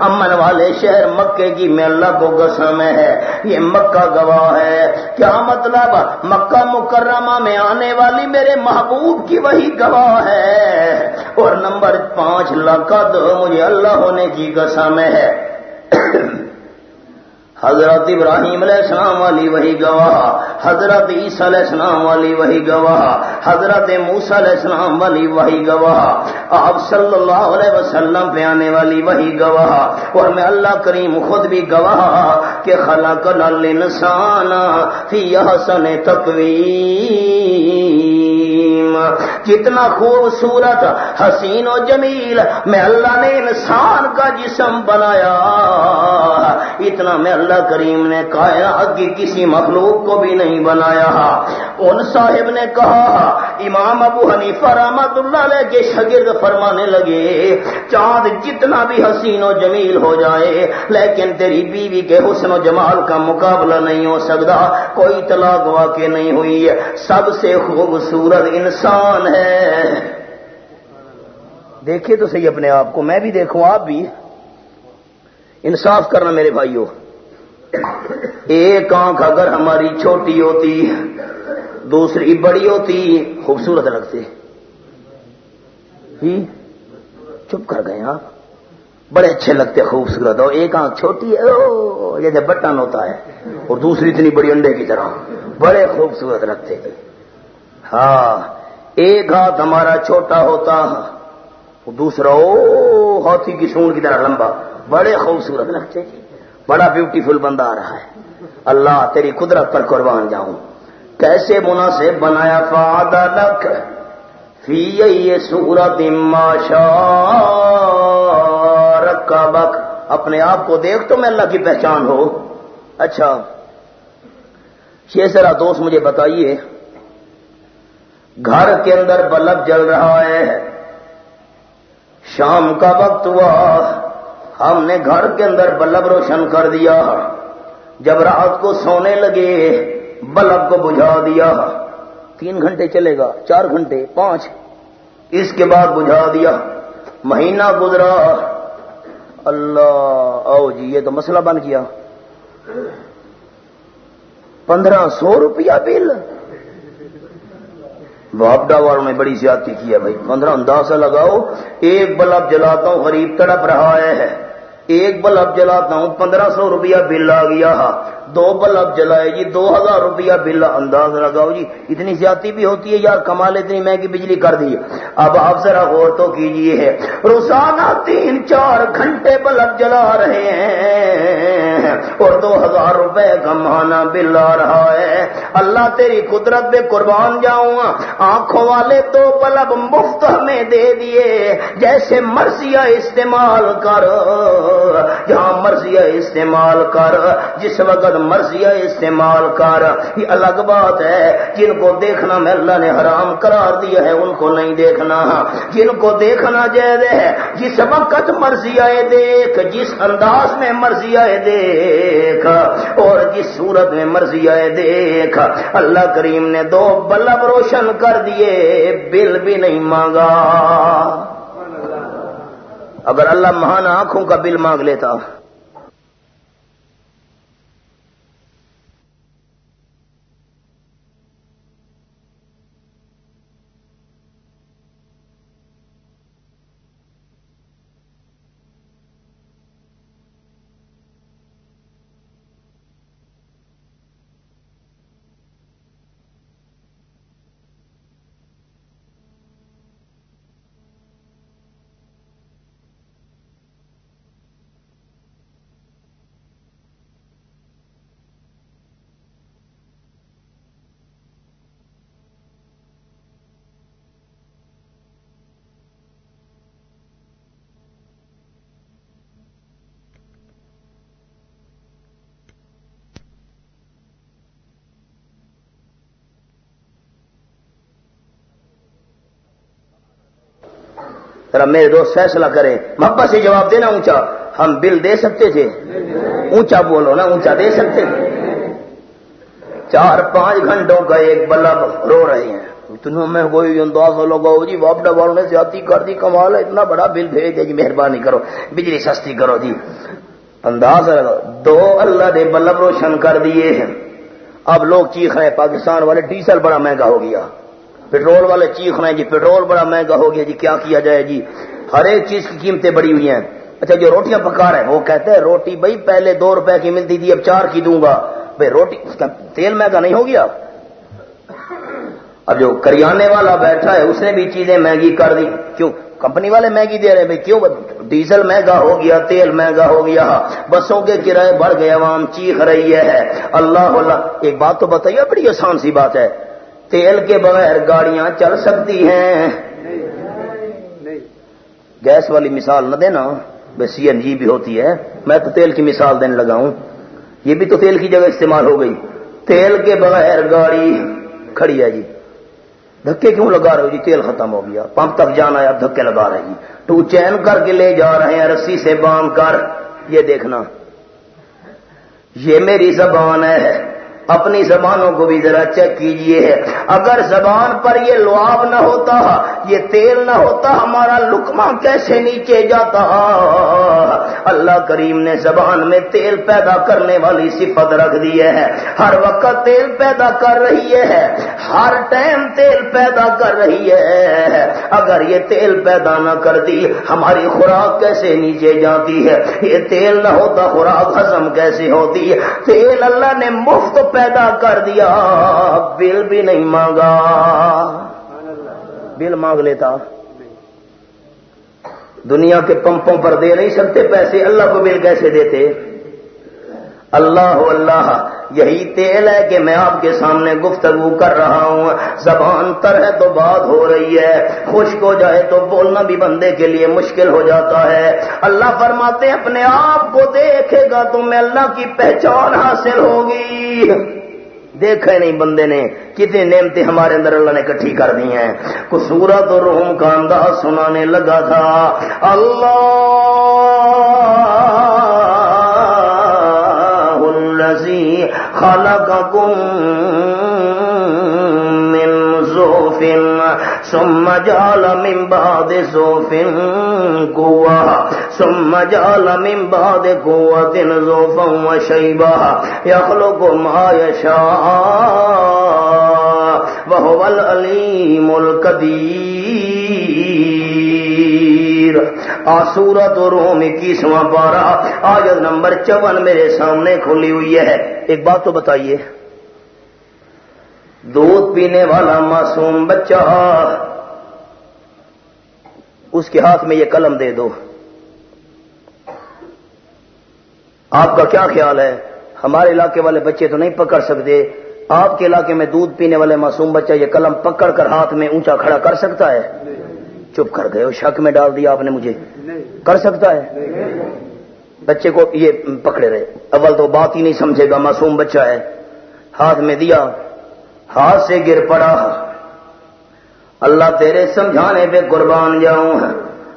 امن والے شہر مکے کی میں اللہ کو گسم ہے، یہ مکہ گواہ ہے۔ کیا مطلب؟ مکہ مکرمہ میں آنے والی میرے محبوب کی وہی گواہ ہے۔ اور نمبر پانچ، لقد مجھے اللہ ہونے کی قسم ہے۔ حضرت ابراہیم علیہ السلام والی وہی گواہ، حضرت عیسیٰ علیہ السلام والی وہی گواہ، حضرت موسیٰ علیہ السلام والی وہی گواہ۔ آپ صلی اللہ علیہ وسلم پہ آنے والی وہی گواہ۔ اور میں اللہ کریم خود بھی گواہ کہ خلق الانسان فی حسن تقویم کتنا خوبصورت حسین و جمیل، میں اللہ نے انسان کا جسم بنایا، اتنا میں اللہ کریم نے کائنات کی کسی مخلوق کو بھی نہیں بنایا، ان صاحب نے کہا، امام ابو حنیفہ رحمت اللہ علیہ کے شگرد فرمانے لگے، چاند جتنا بھی حسین و جمیل ہو جائے، لیکن تیری بیوی کے حسن و جمال کا مقابلہ نہیں ہو سکتا، کوئی طلاق واقع نہیں ہوئی ہے سب سے خوبصورت انسان ہے۔ دیکھے تو صحیح اپنے آپ کو، میں بھی دیکھوں، آپ بھی۔ انصاف کرنا میرے بھائیوں ایک آنکھ اگر ہماری چھوٹی ہوتی، دوسری بڑی ہوتی، خوبصورت لگتے۔ جی، چپ کر گئے آپ۔ بڑے اچھے لگتے، خوبصورت۔ اور ایک آنکھ چھوٹی ہے جیسے بٹن ہوتا ہے، اور دوسری اتنی بڑی انڈے کی طرح۔ بڑے خوبصورت لگتے۔ ہاں۔ ایک ہاتھ ہمارا چھوٹا ہوتا دوسرا او ہاتھی کی سون کی طرح لمبا، بڑے خوبصورت لگتے بڑا بیوٹیفل بندہ آ رہا ہے۔ اللہ تیری قدرت پر قربان جاؤں۔ کیسے مناسب بنایا فاد لکھ فی یہ سورت ماشا رکا بک اپنے آپ کو دیکھ تو میں اللہ کی پہچان ہو۔ اچھا یہ ذرا دوست مجھے بتائیے گھر کے اندر بلب جل رہا ہے۔ شام کا وقت ہوا۔ ہم نے گھر کے اندر بلب روشن کر دیا۔ جب رات کو سونے لگے، بلب کو بجھا دیا۔ تین گھنٹے چلے گا، چار گھنٹے، پانچ۔ اس کے بعد بجھا دیا۔ مہینہ گزرا۔ اللہ او جی یہ تو مسئلہ بن گیا۔ پندرہ سو روپیہ بل۔ وابڈا والوں نے بڑی زیادتی کی ہے بھائی۔ پندرہ اندازہ لگاؤ، ایک بلب جلاتا ہوں، غریب تڑپ رہا ہے۔ ایک بلب جلاتا ہوں، پندرہ سو روپیہ بل آ گیا۔ دو بلب جلائے جی دو ہزار روپیہ بل انداز لگاؤ جی۔ اتنی زیادتی بھی ہوتی ہے یار، کمال اتنی مہنگی بجلی کر دی اب آپ ذرا غور تو کیجیے۔ روزانہ تین چار گھنٹے بلب جلا رہے ہیں اور دو ہزار روپے کا مانا بل آ رہا ہے۔ اللہ تیری قدرت پہ قربان جاؤں آنکھوں والے دو بلب مفت ہمیں دے دیے۔ جیسے مرضیہ استعمال کر جہاں مرضیہ استعمال کر۔ جس وقت مرضی استعمال کر۔ یہ الگ بات ہے۔ جن کو دیکھنا میں اللہ نے حرام قرار دیا ہے، ان کو نہیں دیکھنا۔ جن کو دیکھنا جائز ہے، جس وقت مرضی آئے دیکھ، جس انداز میں مرضی آئے دیکھ۔ اور جس صورت میں مرضی آئے دیکھ۔ اللہ کریم نے دو بلب روشن کر دیے، بل بھی نہیں مانگا۔ اگر اللہ مہان آنکھوں کا بل مانگ لیتا۔ ذرا میرے دوست فیصلہ کریں۔ محبت سے جواب دینا اونچا۔ ہم بل دے سکتے تھے۔ اونچا بولو نا، اونچا دے سکتے۔ تھے چار پانچ گھنٹوں کا ایک بلب رو رہے ہیں۔ اتنا میں کوئی انداز لگاؤ جی واپڈا والوں نے زیادتی کر دی، کمال ہے، اتنا بڑا بل بھیج دے جی مہربانی کرو۔ بجلی سستی کرو جی۔ انداز دو اللہ دے بلب روشن کر دیے ہیں۔ اب لوگ چیخ رہے ہیں، پاکستان والے ڈیزل بڑا مہنگا ہو گیا۔ پیٹرول والے چیخ رہے ہیں جی پیٹرول بڑا مہنگا ہو گیا جی کیا کیا جائے جی؟ ہر ایک چیز کی قیمتیں بڑی ہوئی ہیں۔ اچھا جو روٹیاں پکا رہے ہیں، وہ کہتے ہیں روٹی بھائی پہلے دو روپے کی ملتی تھی، اب چار کی دوں گا۔ بھائی روٹی تیل مہنگا نہیں ہو گیا۔ اب جو کریانے والا بیٹھا ہے، اس نے بھی چیزیں مہنگی کر دی۔ کیوں؟ کمپنی والے مہنگی دے رہے بھائی کیوں؟ ڈیزل مہنگا ہو گیا، تیل مہنگا ہو گیا۔ بسوں کے کرائے بڑھ گئے، عوام چیخ رہی ہے۔ اللہ اللہ، ایک بات تو بتائیے، بڑی آسان سی بات ہے۔ تیل کے بغیر گاڑیاں چل سکتی ہیں۔ گیس والی مثال نہ دینا بے سی این جی بھی ہوتی ہے۔ میں تو تیل کی مثال دینے لگا ہوں۔ یہ بھی تو تیل کی جگہ استعمال ہو گئی۔ تیل کے بغیر گاڑی کھڑی ہے جی۔ دھکے کیوں لگا رہے ہو جی؟ تیل ختم ہو گیا۔ پمپ تک جانا ہے، اب دھکے لگا رہے جی۔ تو چین کر کے لے جا رہے ہیں، رسی سے باندھ کر۔ یہ دیکھنا۔ یہ میری زبان ہے۔ اپنی زبانوں کو بھی ذرا چیک کیجیے۔ اگر زبان پر یہ لواب نہ ہوتا، یہ تیل نہ ہوتا، ہمارا لکما کیسے نیچے جاتا؟ اللہ کریم نے زبان میں تیل پیدا کرنے والی صفت رکھ دی ہے۔ ہر وقت تیل پیدا کر رہی ہے۔ ہر ٹائم تیل پیدا کر رہی ہے۔ اگر یہ تیل پیدا نہ کر دی، ہماری خوراک کیسے نیچے جاتی ہے؟ یہ تیل نہ ہوتا، خوراک ہزم کیسے ہوتی؟ ہے تیل اللہ نے مفت پیدا کر دیا، بل بھی نہیں مانگا۔ بل مانگ لیتا۔ دنیا کے پمپوں پر دے نہیں سکتے، پیسے اللہ کو بل کیسے دیتے؟ اللہ اللہ۔ یہی تیل ہے کہ میں آپ کے سامنے گفتگو کر رہا ہوں۔ زبان تر ہے تو بات ہو رہی ہے۔ خشک ہو جائے تو بولنا بھی بندے کے لیے مشکل ہو جاتا ہے۔ اللہ فرماتے اپنے آپ کو دیکھے گا تو میں اللہ کی پہچان حاصل ہوگی۔ دیکھے نہیں بندے نے، کتنی نعمتیں ہمارے اندر اللہ نے کٹھی کر دی ہیں۔ کسورت اور روم کا انداز سنانے لگا تھا۔ اللہ الذي خلقكم من زوف، ثم جعل من بعد زوف قوة، ثم جعل من بعد قوة زوفا وشيبا، يخلق ما يشاء، وهو العليم القدير. آسورت روم اکیسواں بارہ آجد نمبر چون میرے سامنے کھلی ہوئی ہے۔ ایک بات تو بتائیے۔ دودھ پینے والا معصوم بچہ، اس کے ہاتھ میں یہ قلم دے دو۔ آپ کا کیا خیال ہے؟ ہمارے علاقے والے بچے تو نہیں پکڑ سکتے۔ آپ کے علاقے میں دودھ پینے والے معصوم بچہ یہ قلم پکڑ کر ہاتھ میں اونچا کھڑا کر سکتا ہے؟ چپ کر گئے شک میں ڈال دیا آپ نے مجھے۔ کر سکتا ہے؟ بچے کو یہ پکڑے رہے۔ اول تو بات ہی نہیں سمجھے گا، معصوم بچہ ہے۔ ہاتھ میں دیا۔ ہاتھ سے گر پڑا۔ اللہ تیرے سمجھانے پہ قربان جاؤں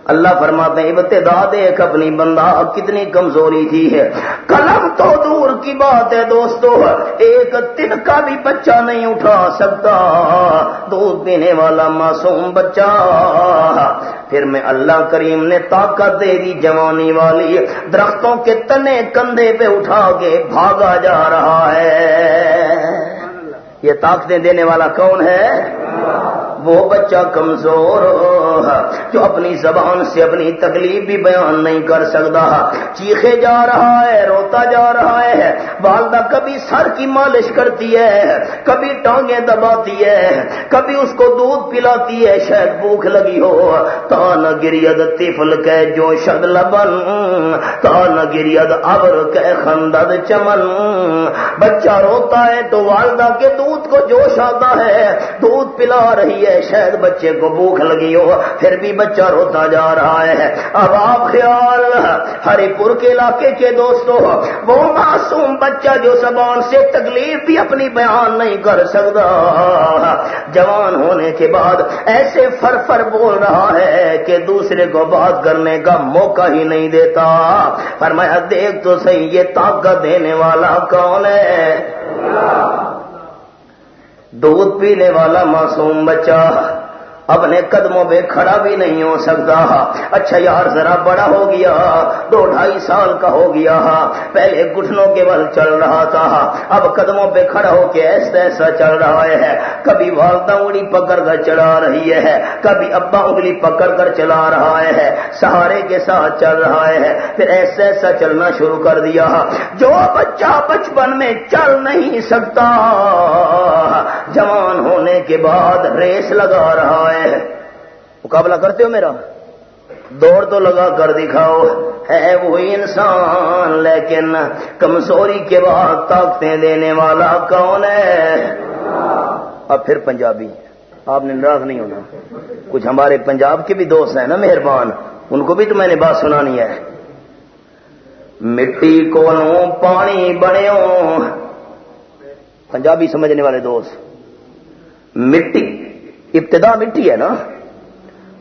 اللہ فرماتے ہیں ابتدا دیکھ اپنی بندہ کتنی کمزوری تھی ہے؟ قلم تو دور کی بات ہے دوستو، ایک تن کا بھی بچہ نہیں اٹھا سکتا۔ دودھ پینے والا معصوم بچہ۔ پھر میں اللہ کریم نے طاقت دے دی جوانی والی۔ درختوں کے تنے کندھے پہ اٹھا کے بھاگا جا رہا ہے۔ یہ طاقتیں دینے والا کون ہے؟ وہ بچہ کمزور جو اپنی زبان سے اپنی تکلیف بھی بیان نہیں کر سکتا۔ چیخے جا رہا ہے، روتا جا رہا ہے۔ والدہ کبھی سر کی مالش کرتی ہے، کبھی ٹانگیں دباتی ہے، کبھی اس کو دودھ پلاتی ہے، شاید بھوک لگی ہو۔ تا نہ گرید تفل کے جو شد لبن، تا نہ گرید ابر کے خندد چمن۔ بچہ روتا ہے تو والدہ کے دودھ کو جوش آتا ہے، دودھ پلا رہی ہے شاید بچے کو بھوک لگی ہو، پھر بھی بچہ روتا جا رہا ہے۔ اب آپ خیال ہری پور کے علاقے کے دوستوں وہ معصوم بچہ جو زبان سے تکلیف بھی اپنی بیان نہیں کر سکتا۔ جوان ہونے کے بعد ایسے فر فر بول رہا ہے کہ دوسرے کو بات کرنے کا موقع ہی نہیں دیتا۔ فرمایا، دیکھ تو صحیح، یہ طاقت دینے والا کون ہے؟ دودھ پینے والا معصوم بچہ اپنے قدموں پہ کھڑا بھی نہیں ہو سکتا۔ اچھا یار، ذرا بڑا ہو گیا۔ دو ڈھائی سال کا ہو گیا۔ پہلے گٹھنوں کے بل چل رہا تھا۔ اب قدموں پہ کھڑا ہو کے ایسا ایسا چل رہا ہے۔ کبھی والدہ انگلی پکڑ کر چلا رہی ہے۔ کبھی ابا انگلی پکڑ کر چلا رہا ہے۔ سہارے کے ساتھ چل رہا ہے۔ پھر ایسا ایسا چلنا شروع کر دیا۔ جو بچہ بچپن میں چل نہیں سکتا۔ جوان ہونے کے بعد ریس لگا رہا ہے۔ مقابلہ کرتے ہو میرا؟ دوڑ تو لگا کر دکھاؤ، ہے وہی انسان، لیکن کمزوری کے بعد طاقتیں دینے والا کون ہے؟ اب پھر پنجابی، آپ نے ناراض نہیں ہونا۔ کچھ ہمارے پنجاب کے بھی دوست ہیں نا، مہربان۔ ان کو بھی تو میں نے بات سنانی ہے۔ مٹی کو پانی بنے پنجابی سمجھنے والے دوست، مٹی ابتدا مٹی ہے نا؟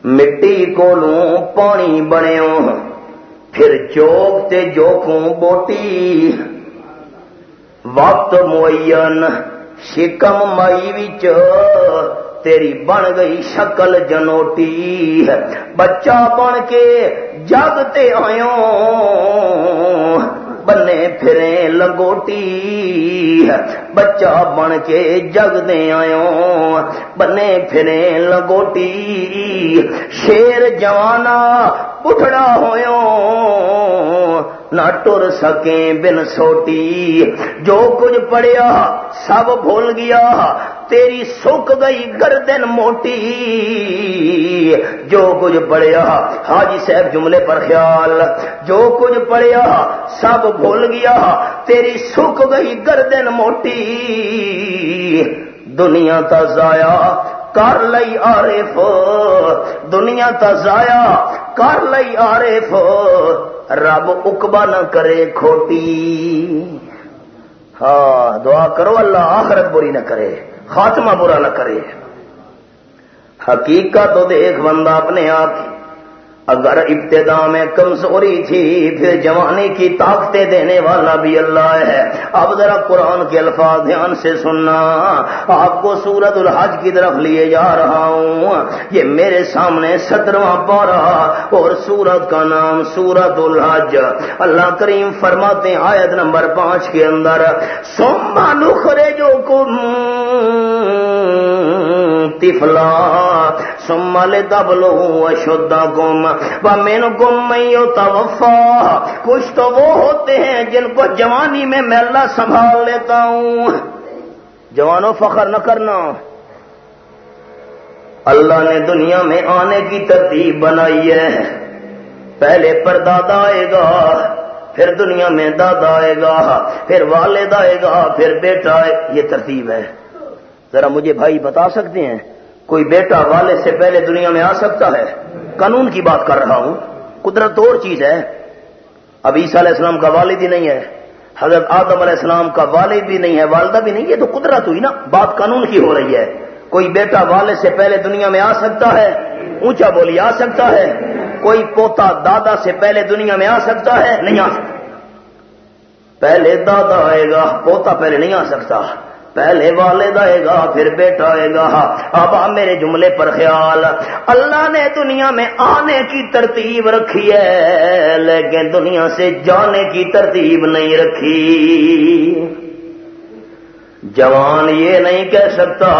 مٹی کو پانی بنے پھر چوک تے جوکوں بوٹی۔ وقت معین، شکم مئی وچ، تیری بن گئی شکل جنوٹی۔ بچہ بن کے جگتے آئوں بنے پھرے لگوٹی بچہ بن کے جگ دے آئوں بنے پھرے لگوٹی شیر جوانا پٹھڑا ہوئوں نہ ٹر سکیں بن سوٹی جو کچھ پڑیا سب بھول گیا تیری سک گئی گردن موٹی جو کچھ پڑیا حاجی صاحب جملے پر خیال، جو کچھ پڑیا سب بھول گیا، تیری سک گئی گردن موٹی دنیا تا ضائع کر لئی عارف، دنیا تا ضائع کر لئی عارف، رب اکبا نہ کرے کھوٹی۔ ہاں دعا کرو اللہ آخرت بری نہ کرے۔ خاتمہ برا نہ کرے۔ حقیقت ایک دیکھ بندہ اپنے آپ اگر ابتدا میں کمزوری تھی، پھر جوانی کی طاقتیں دینے والا بھی اللہ ہے۔ اب ذرا قرآن کے الفاظ دھیان سے سننا۔ آپ کو سورت الحج کی طرف لیے جا رہا ہوں۔ یہ میرے سامنے سترواں پارا اور سورت کا نام سورت الحج۔ اللہ کریم فرماتے آیت نمبر پانچ کے اندر سوما نخرے جو کم تفلا سمال دبلو اشدا گم مین گم توفا کچھ تو وہ ہوتے ہیں جن کو جوانی میں میں اللہ سنبھال لیتا ہوں۔ جوانوں فخر نہ کرنا۔ اللہ نے دنیا میں آنے کی ترتیب بنائی ہے۔ پہلے پر دادا آئے گا، پھر دنیا میں دادا آئے گا، پھر والد آئے گا، پھر بیٹا آئے یہ ترتیب ہے۔ ذرا مجھے بھائی بتا سکتے ہیں؟ کوئی بیٹا والد سے پہلے دنیا میں آ سکتا ہے۔ قانون کی بات کر رہا ہوں۔ قدرت اور چیز ہے۔ اب عیسیٰ علیہ السلام کا والد ہی نہیں ہے۔ حضرت آدم علیہ السلام کا والد بھی نہیں ہے، والدہ بھی نہیں ہے تو قدرت ہوئی نا۔ بات قانون کی ہو رہی ہے۔ کوئی بیٹا والد سے پہلے دنیا میں آ سکتا ہے، اونچا بولی آ سکتا ہے۔ کوئی پوتا دادا سے پہلے دنیا میں آ سکتا ہے، نہیں آ سکتا۔ پہلے دادا آئے گا، پوتا پہلے نہیں آ سکتا۔ پہلے والد آئے گا، پھر بیٹا آئے گا۔ اب میرے جملے پر خیال۔ اللہ نے دنیا میں آنے کی ترتیب رکھی ہے، لیکن دنیا سے جانے کی ترتیب نہیں رکھی۔ جوان یہ نہیں کہہ سکتا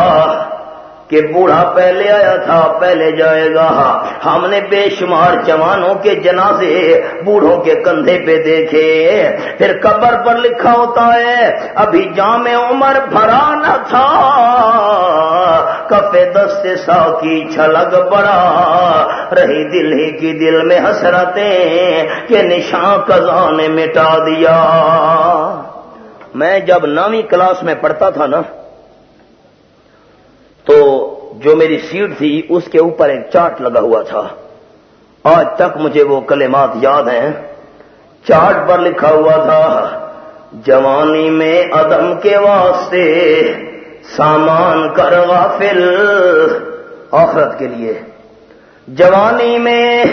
کہ بوڑھا پہلے آیا تھا، پہلے جائے گا۔ ہاں، ہم نے بے شمار جوانوں کے جنازے بوڑھوں کے کندھے پہ دیکھے۔ پھر قبر پر لکھا ہوتا ہے، ابھی جامع عمر بھرا نہ تھا۔ کفے دست سا کی چھلگ بڑا۔ رہی دل ہی کی دل میں حسرتیں کہ نشان کزا نے مٹا دیا۔ میں جب نامی کلاس میں پڑھتا تھا نا، تو جو میری سیٹ تھی، اس کے اوپر ایک چارٹ لگا ہوا تھا۔ آج تک مجھے وہ کلمات یاد ہیں۔ چارٹ پر لکھا ہوا تھا، جوانی میں عدم کے واسطے سامان کر غافل۔ آخرت کے لیے۔ جوانی میں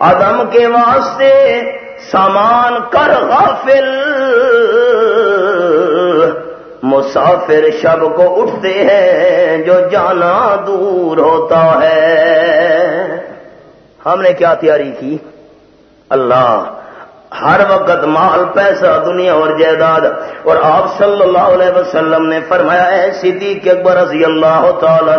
عدم کے واسطے سامان کر غافل۔ مسافر شب کو اٹھتے ہیں جو جانا دور ہوتا ہے۔ ہم نے کیا تیاری کی؟ اللہ ہر وقت مال، پیسہ، دنیا اور جائیداد۔ اور آپ صلی اللہ علیہ وسلم نے فرمایا ہے صدیق اکبر رضی اللہ تعالیٰ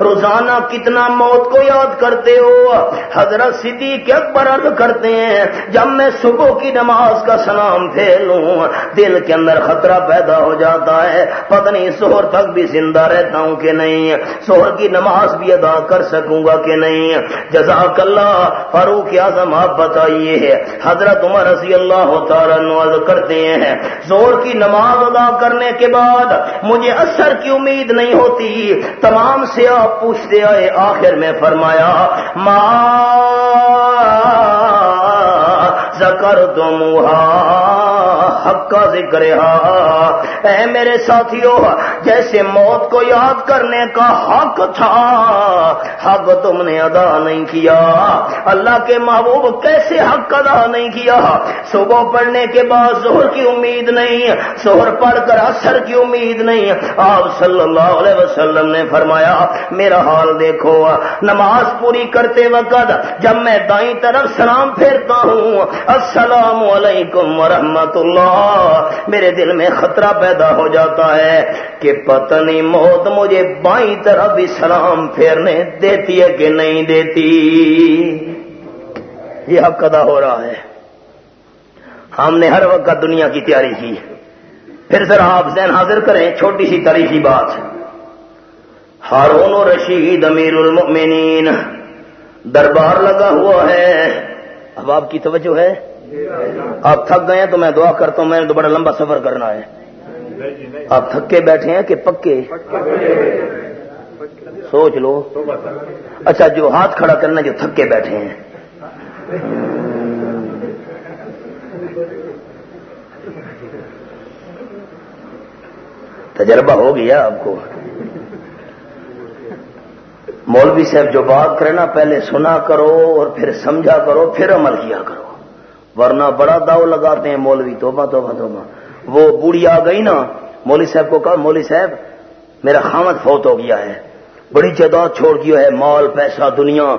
روزانہ کتنا موت کو یاد کرتے ہو؟ حضرت صدیق اکبر عرض کرتے ہیں، جب میں صبح کی نماز کا سلام پھیلوں دل کے اندر خطرہ پیدا ہو جاتا ہے۔ پتنی سہر تک بھی زندہ رہتا ہوں کہ نہیں سہر کی نماز بھی ادا کر سکوں گا کہ نہیں۔ جزاک اللہ، فاروق اعظم، آپ بتائیے، حضرت عمر رضی اللہ تعالیٰ نواز کرتے ہیں، زور کی نماز ادا کرنے کے بعد مجھے اثر کی امید نہیں ہوتی۔ تمام سے آپ پوچھتے آئے آخر میں فرمایا ماں زکر تم حق کا ذکر اے میرے ساتھیوں جیسے موت کو یاد کرنے کا حق تھا، حق تم نے ادا نہیں کیا۔ اللہ کے محبوب کیسے حق ادا نہیں کیا؟ صبح پڑھنے کے بعد زہر کی امید نہیں زہر پڑھ کر اثر کی امید نہیں۔ آپ صلی اللہ علیہ وسلم نے فرمایا، میرا حال دیکھو، نماز پوری کرتے وقت جب میں دائیں طرف سلام پھیرتا ہوں السلام علیکم ورحمۃ اللہ میرے دل میں خطرہ پیدا ہو جاتا ہے کہ پتنی موت مجھے بائیں طرف بھی سلام پھیرنے دیتی ہے کہ نہیں دیتی۔ یہ حق ادا ہو رہا ہے۔ ہم نے ہر وقت دنیا کی تیاری کی۔ پھر ذرا آپ ذہن حاضر کریں، چھوٹی سی تاریخی بات۔ ہارون و رشید امیر المؤمنین دربار لگا ہوا ہے۔ اب آپ کی توجہ ہے؟ آپ تھک گئے ہیں تو میں دعا کرتا ہوں، میں نے تو بڑا لمبا سفر کرنا ہے۔ آپ تھکے بیٹھے ہیں کہ پکے؟ سوچ لو۔ اچھا جو ہاتھ کھڑا کرنا جو تھکے بیٹھے ہیں۔ تجربہ ہو گیا آپ کو۔ مولوی صاحب جو بات کرے نا، پہلے سنا کرو اور پھر سمجھا کرو، پھر عمل کیا کرو۔ ورنہ بڑا داؤ لگاتے ہیں مولوی، توبہ توبہ توبہ۔ وہ بوڑھی آ گئی نا، مولوی صاحب کو کہا، مولوی صاحب، میرا خامد فوت ہو گیا ہے۔ بڑی جداد چھوڑ گیا ہے، مال، پیسہ، دنیا۔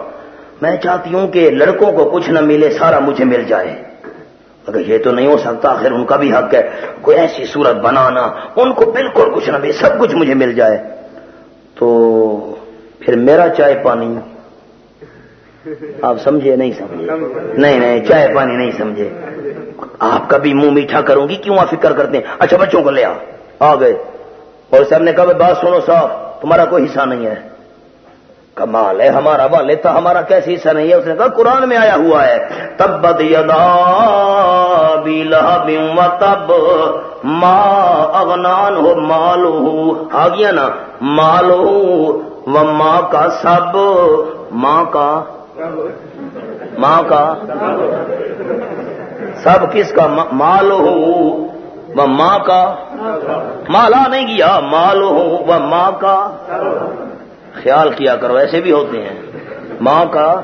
میں چاہتی ہوں کہ لڑکوں کو کچھ نہ ملے، سارا مجھے مل جائے۔ اگر یہ تو نہیں ہو سکتا، آخر ان کا بھی حق ہے۔ کوئی ایسی صورت بنانا، ان کو بالکل کچھ نہ ملے، سب کچھ مجھے مل جائے۔ تو پھر میرا چائے پانی؟ آپ سمجھے نہیں سمجھے؟ نہیں نہیں، چائے پانی نہیں سمجھے۔ آپ کا بھی منہ میٹھا کروں گی؟ کیوں آپ فکر کرتے ہیں؟ اچھا بچوں کو لے آ گئے۔ اور سر نے کہا بات سنو صاحب، تمہارا کوئی حصہ نہیں ہے۔ کمال ہے، ہمارا وہ لیتا ہمارا کیسے حصہ نہیں ہے؟ اس نے کہا، قرآن میں آیا ہوا ہے۔ تب بد تب ماں اغنان ہو مالو۔ آ گیا نا، مالو۔ و ماں کا سب، ماں کا ماں کا، سب کس کا؟ مال ہو وہ ماں کا، مالا نہیں گیا مال ہو وہ ماں کا۔ خیال کیا کرو، ایسے بھی ہوتے ہیں۔ ماں کا،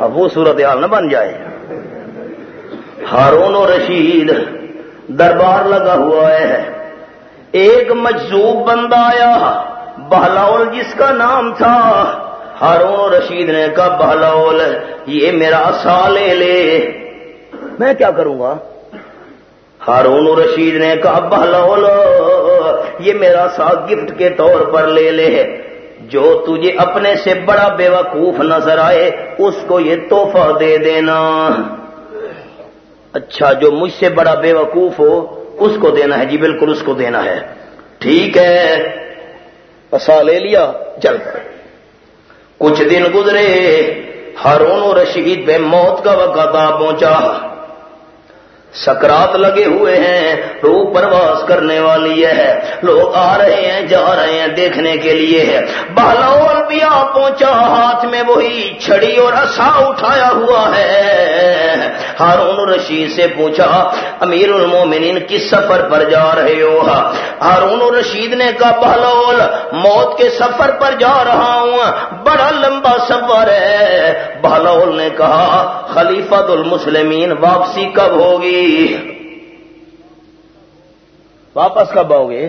اب وہ صورت حال نہ بن جائے۔ ہارون و رشید، دربار لگا ہوا ہے۔ ایک مجذوب بندہ آیا۔ بہلاول جس کا نام تھا۔ ہارون رشید نے کہا بہلول یہ میرا سا لے لے۔ میں کیا کروں گا؟ ہارون رشید نے کہا بہلول یہ میرا سا گفٹ کے طور پر لے لے۔ جو تجھے اپنے سے بڑا بے وقوف نظر آئے، اس کو یہ تحفہ دے دینا۔ اچھا جو مجھ سے بڑا بے وقوف ہو، اس کو دینا ہے۔ جی بالکل اس کو دینا ہے۔ ٹھیک ہے۔ پسا لے لیا چل کر کچھ دن گزرے، ہارون رشید پہ موت کا وقت آ پہنچا۔ سکرات لگے ہوئے ہیں، روح پرواز کرنے والی ہے۔ لوگ آ رہے ہیں، جا رہے ہیں دیکھنے کے لیے۔ ہے بہلول بھی پہنچا ہاتھ میں وہی چھڑی اور اصا اٹھایا ہوا ہے۔ ہارون رشید سے پوچھا، امیر المومنین کس سفر پر جا رہے ہو؟ ہارون رشید نے کہا بہلول موت کے سفر پر جا رہا ہوں۔ بڑا لمبا سفر ہے۔ بہلول نے کہا خلیفت المسلمین واپسی کب ہوگی؟ واپس کب آؤ گے؟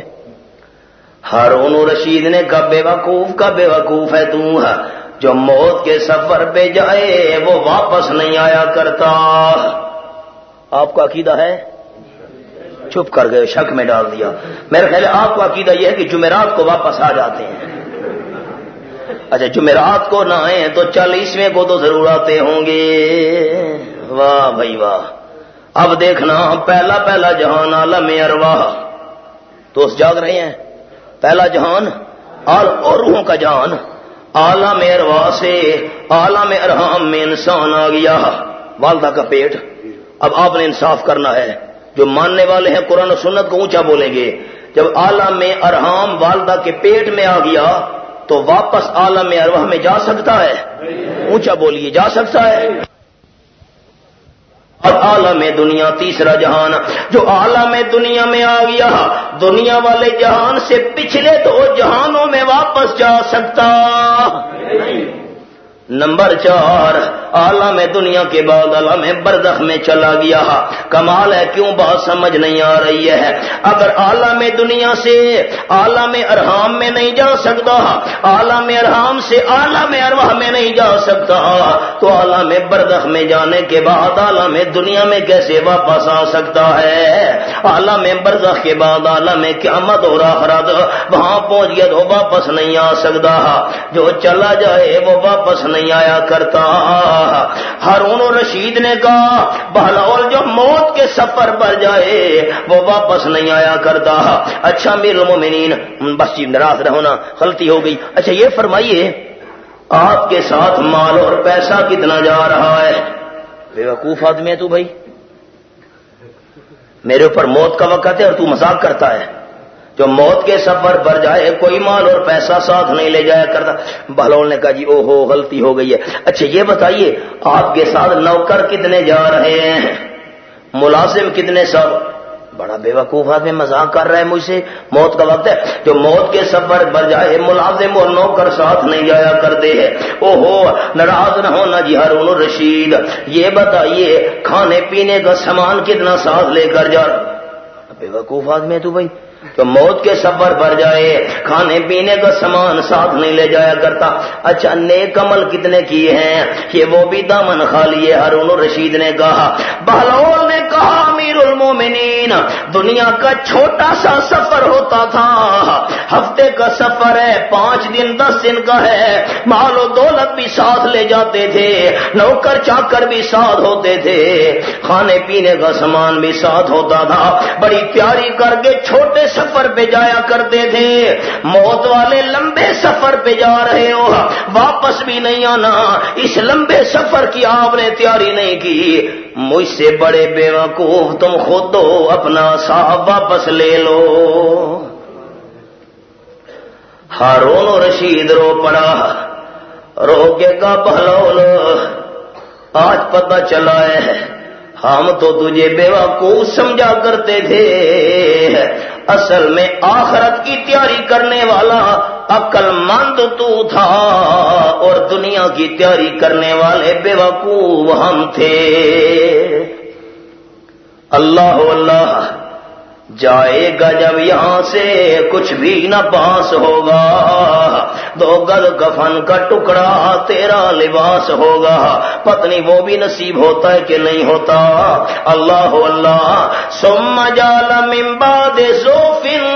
ہارون رشید نے کب بے وقوف کا بے وقوف ہے تو؟ جو موت کے سفر پہ جائے، وہ واپس نہیں آیا کرتا۔ آپ کا عقیدہ ہے؟ چپ کر گئے، شک میں ڈال دیا۔ میرا خیال آپ کا عقیدہ یہ ہے کہ جمعرات کو واپس آ جاتے ہیں۔ اچھا جمعرات کو نہ آئے تو چالیسویں کو تو ضرور آتے ہوں گے۔ واہ بھائی، واہ۔ اب دیکھنا پہلا پہلا جہان عالم ارواح۔ تو اس جاگ رہے ہیں۔ پہلا جہان اور روحوں کا جہان عالم ارواح سے عالم ارحام میں انسان آ گیا۔ والدہ کا پیٹ۔ اب آپ نے انصاف کرنا ہے۔ جو ماننے والے ہیں قرآن و سنت کو اونچا بولیں گے۔ جب عالم ارحام والدہ کے پیٹ میں آ گیا، تو واپس عالم ارواح میں جا سکتا ہے۔ اونچا بولیے، جا سکتا ہے۔ اب عالم دنیا تیسرا جہان، جو عالم دنیا میں آ گیا، دنیا والے جہان سے پچھلے دو جہانوں میں واپس جا سکتا۔ نمبر چار، عالم دنیا کے بعد عالم بردخ میں چلا گیا۔ کمال ہے، کیوں بات سمجھ نہیں آ رہی ہے؟ اگر عالم دنیا سے عالم ارحام میں نہیں جا سکتا، عالم ارحام سے عالم ارواح میں نہیں جا سکتا، تو عالم بردخ میں جانے کے بعد عالم دنیا میں کیسے واپس آ سکتا ہے؟ عالم بردخ کے بعد عالم قیامت اور آخرت، وہاں پہنچ گیا تو واپس نہیں آ سکتا۔ جو چلا جائے، وہ واپس نہیں نہیں آیا کرتا۔ ہارون رشید نے کہا بہلول جو موت کے سفر پر جائے، وہ واپس نہیں آیا کرتا۔ اچھا میر المومنین، بس جی ناراض رہونا غلطی ہو گئی۔ اچھا یہ فرمائیے، آپ کے ساتھ مال اور پیسہ کتنا جا رہا ہے؟ بے وقوف آدمی ہے تو بھائی۔ میرے اوپر موت کا وقت ہے اور تو مذاق کرتا ہے۔ جو موت کے سفر پر جائے، کوئی مال اور پیسہ ساتھ نہیں لے جایا کرتا۔ بہلول نے کہا جی او ہو غلطی ہو گئی ہے۔ اچھا یہ بتائیے، آپ کے ساتھ نوکر کتنے جا رہے ہیں؟ ملازم کتنے سب؟ بڑا بے وقوف آدمی مذاق کر رہا ہے مجھ سے۔ موت کا وقت ہے۔ جو موت کے سفر پر جائے، ملازم اور نوکر ساتھ نہیں جایا کرتے ہیں۔ او ہو ناراض نہ ہونا جی ہارون رشید یہ بتائیے، کھانے پینے کا سامان کتنا ساتھ لے کر جا رہا بے وقوف آدمی ہے تو بھائی۔ تو موت کے سفر پر جائے، کھانے پینے کا سامان ساتھ نہیں لے جایا کرتا۔ اچھا نیک عمل کتنے کیے ہیں؟ کہ وہ بھی دامن کھا لیے، ہارون رشید نے کہا۔ بہلول نے کہا، امیر المومنین، دنیا کا چھوٹا سا سفر ہوتا تھا۔ ہفتے کا سفر ہے، پانچ دن، دس دن کا ہے۔ مال و دولت بھی ساتھ لے جاتے تھے، نوکر چاکر بھی ساتھ ہوتے تھے۔ کھانے پینے کا سامان بھی ساتھ ہوتا تھا۔ بڑی پیاری کر کے چھوٹے سفر پہ جایا کرتے تھے۔ موت والے لمبے سفر پہ جا رہے ہو۔ واپس بھی نہیں آنا۔ اس لمبے سفر کی آپ نے تیاری نہیں کی۔ مجھ سے بڑے بے وقوف تم خود دو اپنا صاحب واپس لے لو۔ ہارون رشید رو پڑا۔ رو کے کا بہلول آج پتہ چلا ہے۔ ہم تو تجھے بیوقوف سمجھا کرتے تھے۔ اصل میں آخرت کی تیاری کرنے والا عقل مند تو تھا اور دنیا کی تیاری کرنے والے بیوقوف ہم تھے۔ اللہ اللہ جائے گا جب یہاں سے کچھ بھی نہ پاس ہوگا۔ دو گل کفن کا ٹکڑا تیرا لباس ہوگا۔ پتنی وہ بھی نصیب ہوتا ہے کہ نہیں ہوتا۔ اللہ اللہ سم جال ممباد سوفن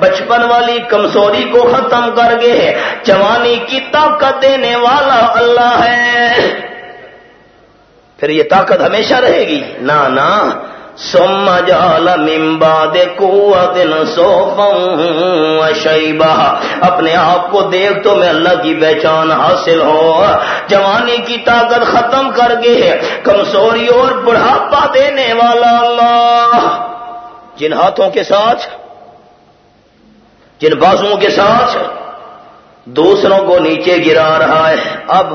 بچپن والی کمزوری کو ختم کر گے جوانی کی طاقت دینے والا اللہ ہے۔ پھر یہ طاقت ہمیشہ رہے گی۔ نہ سم جال ممبا دے دن سو شیبہ اپنے آپ کو دیکھ تو میں اللہ کی پہچان حاصل ہو۔ جوانی کی طاقت ختم کر کے کمزوری اور بڑھاپا دینے والا اللہ۔ جن ہاتھوں کے ساتھ، جن بازوں کے ساتھ دوسروں کو نیچے گرا رہا ہے۔ اب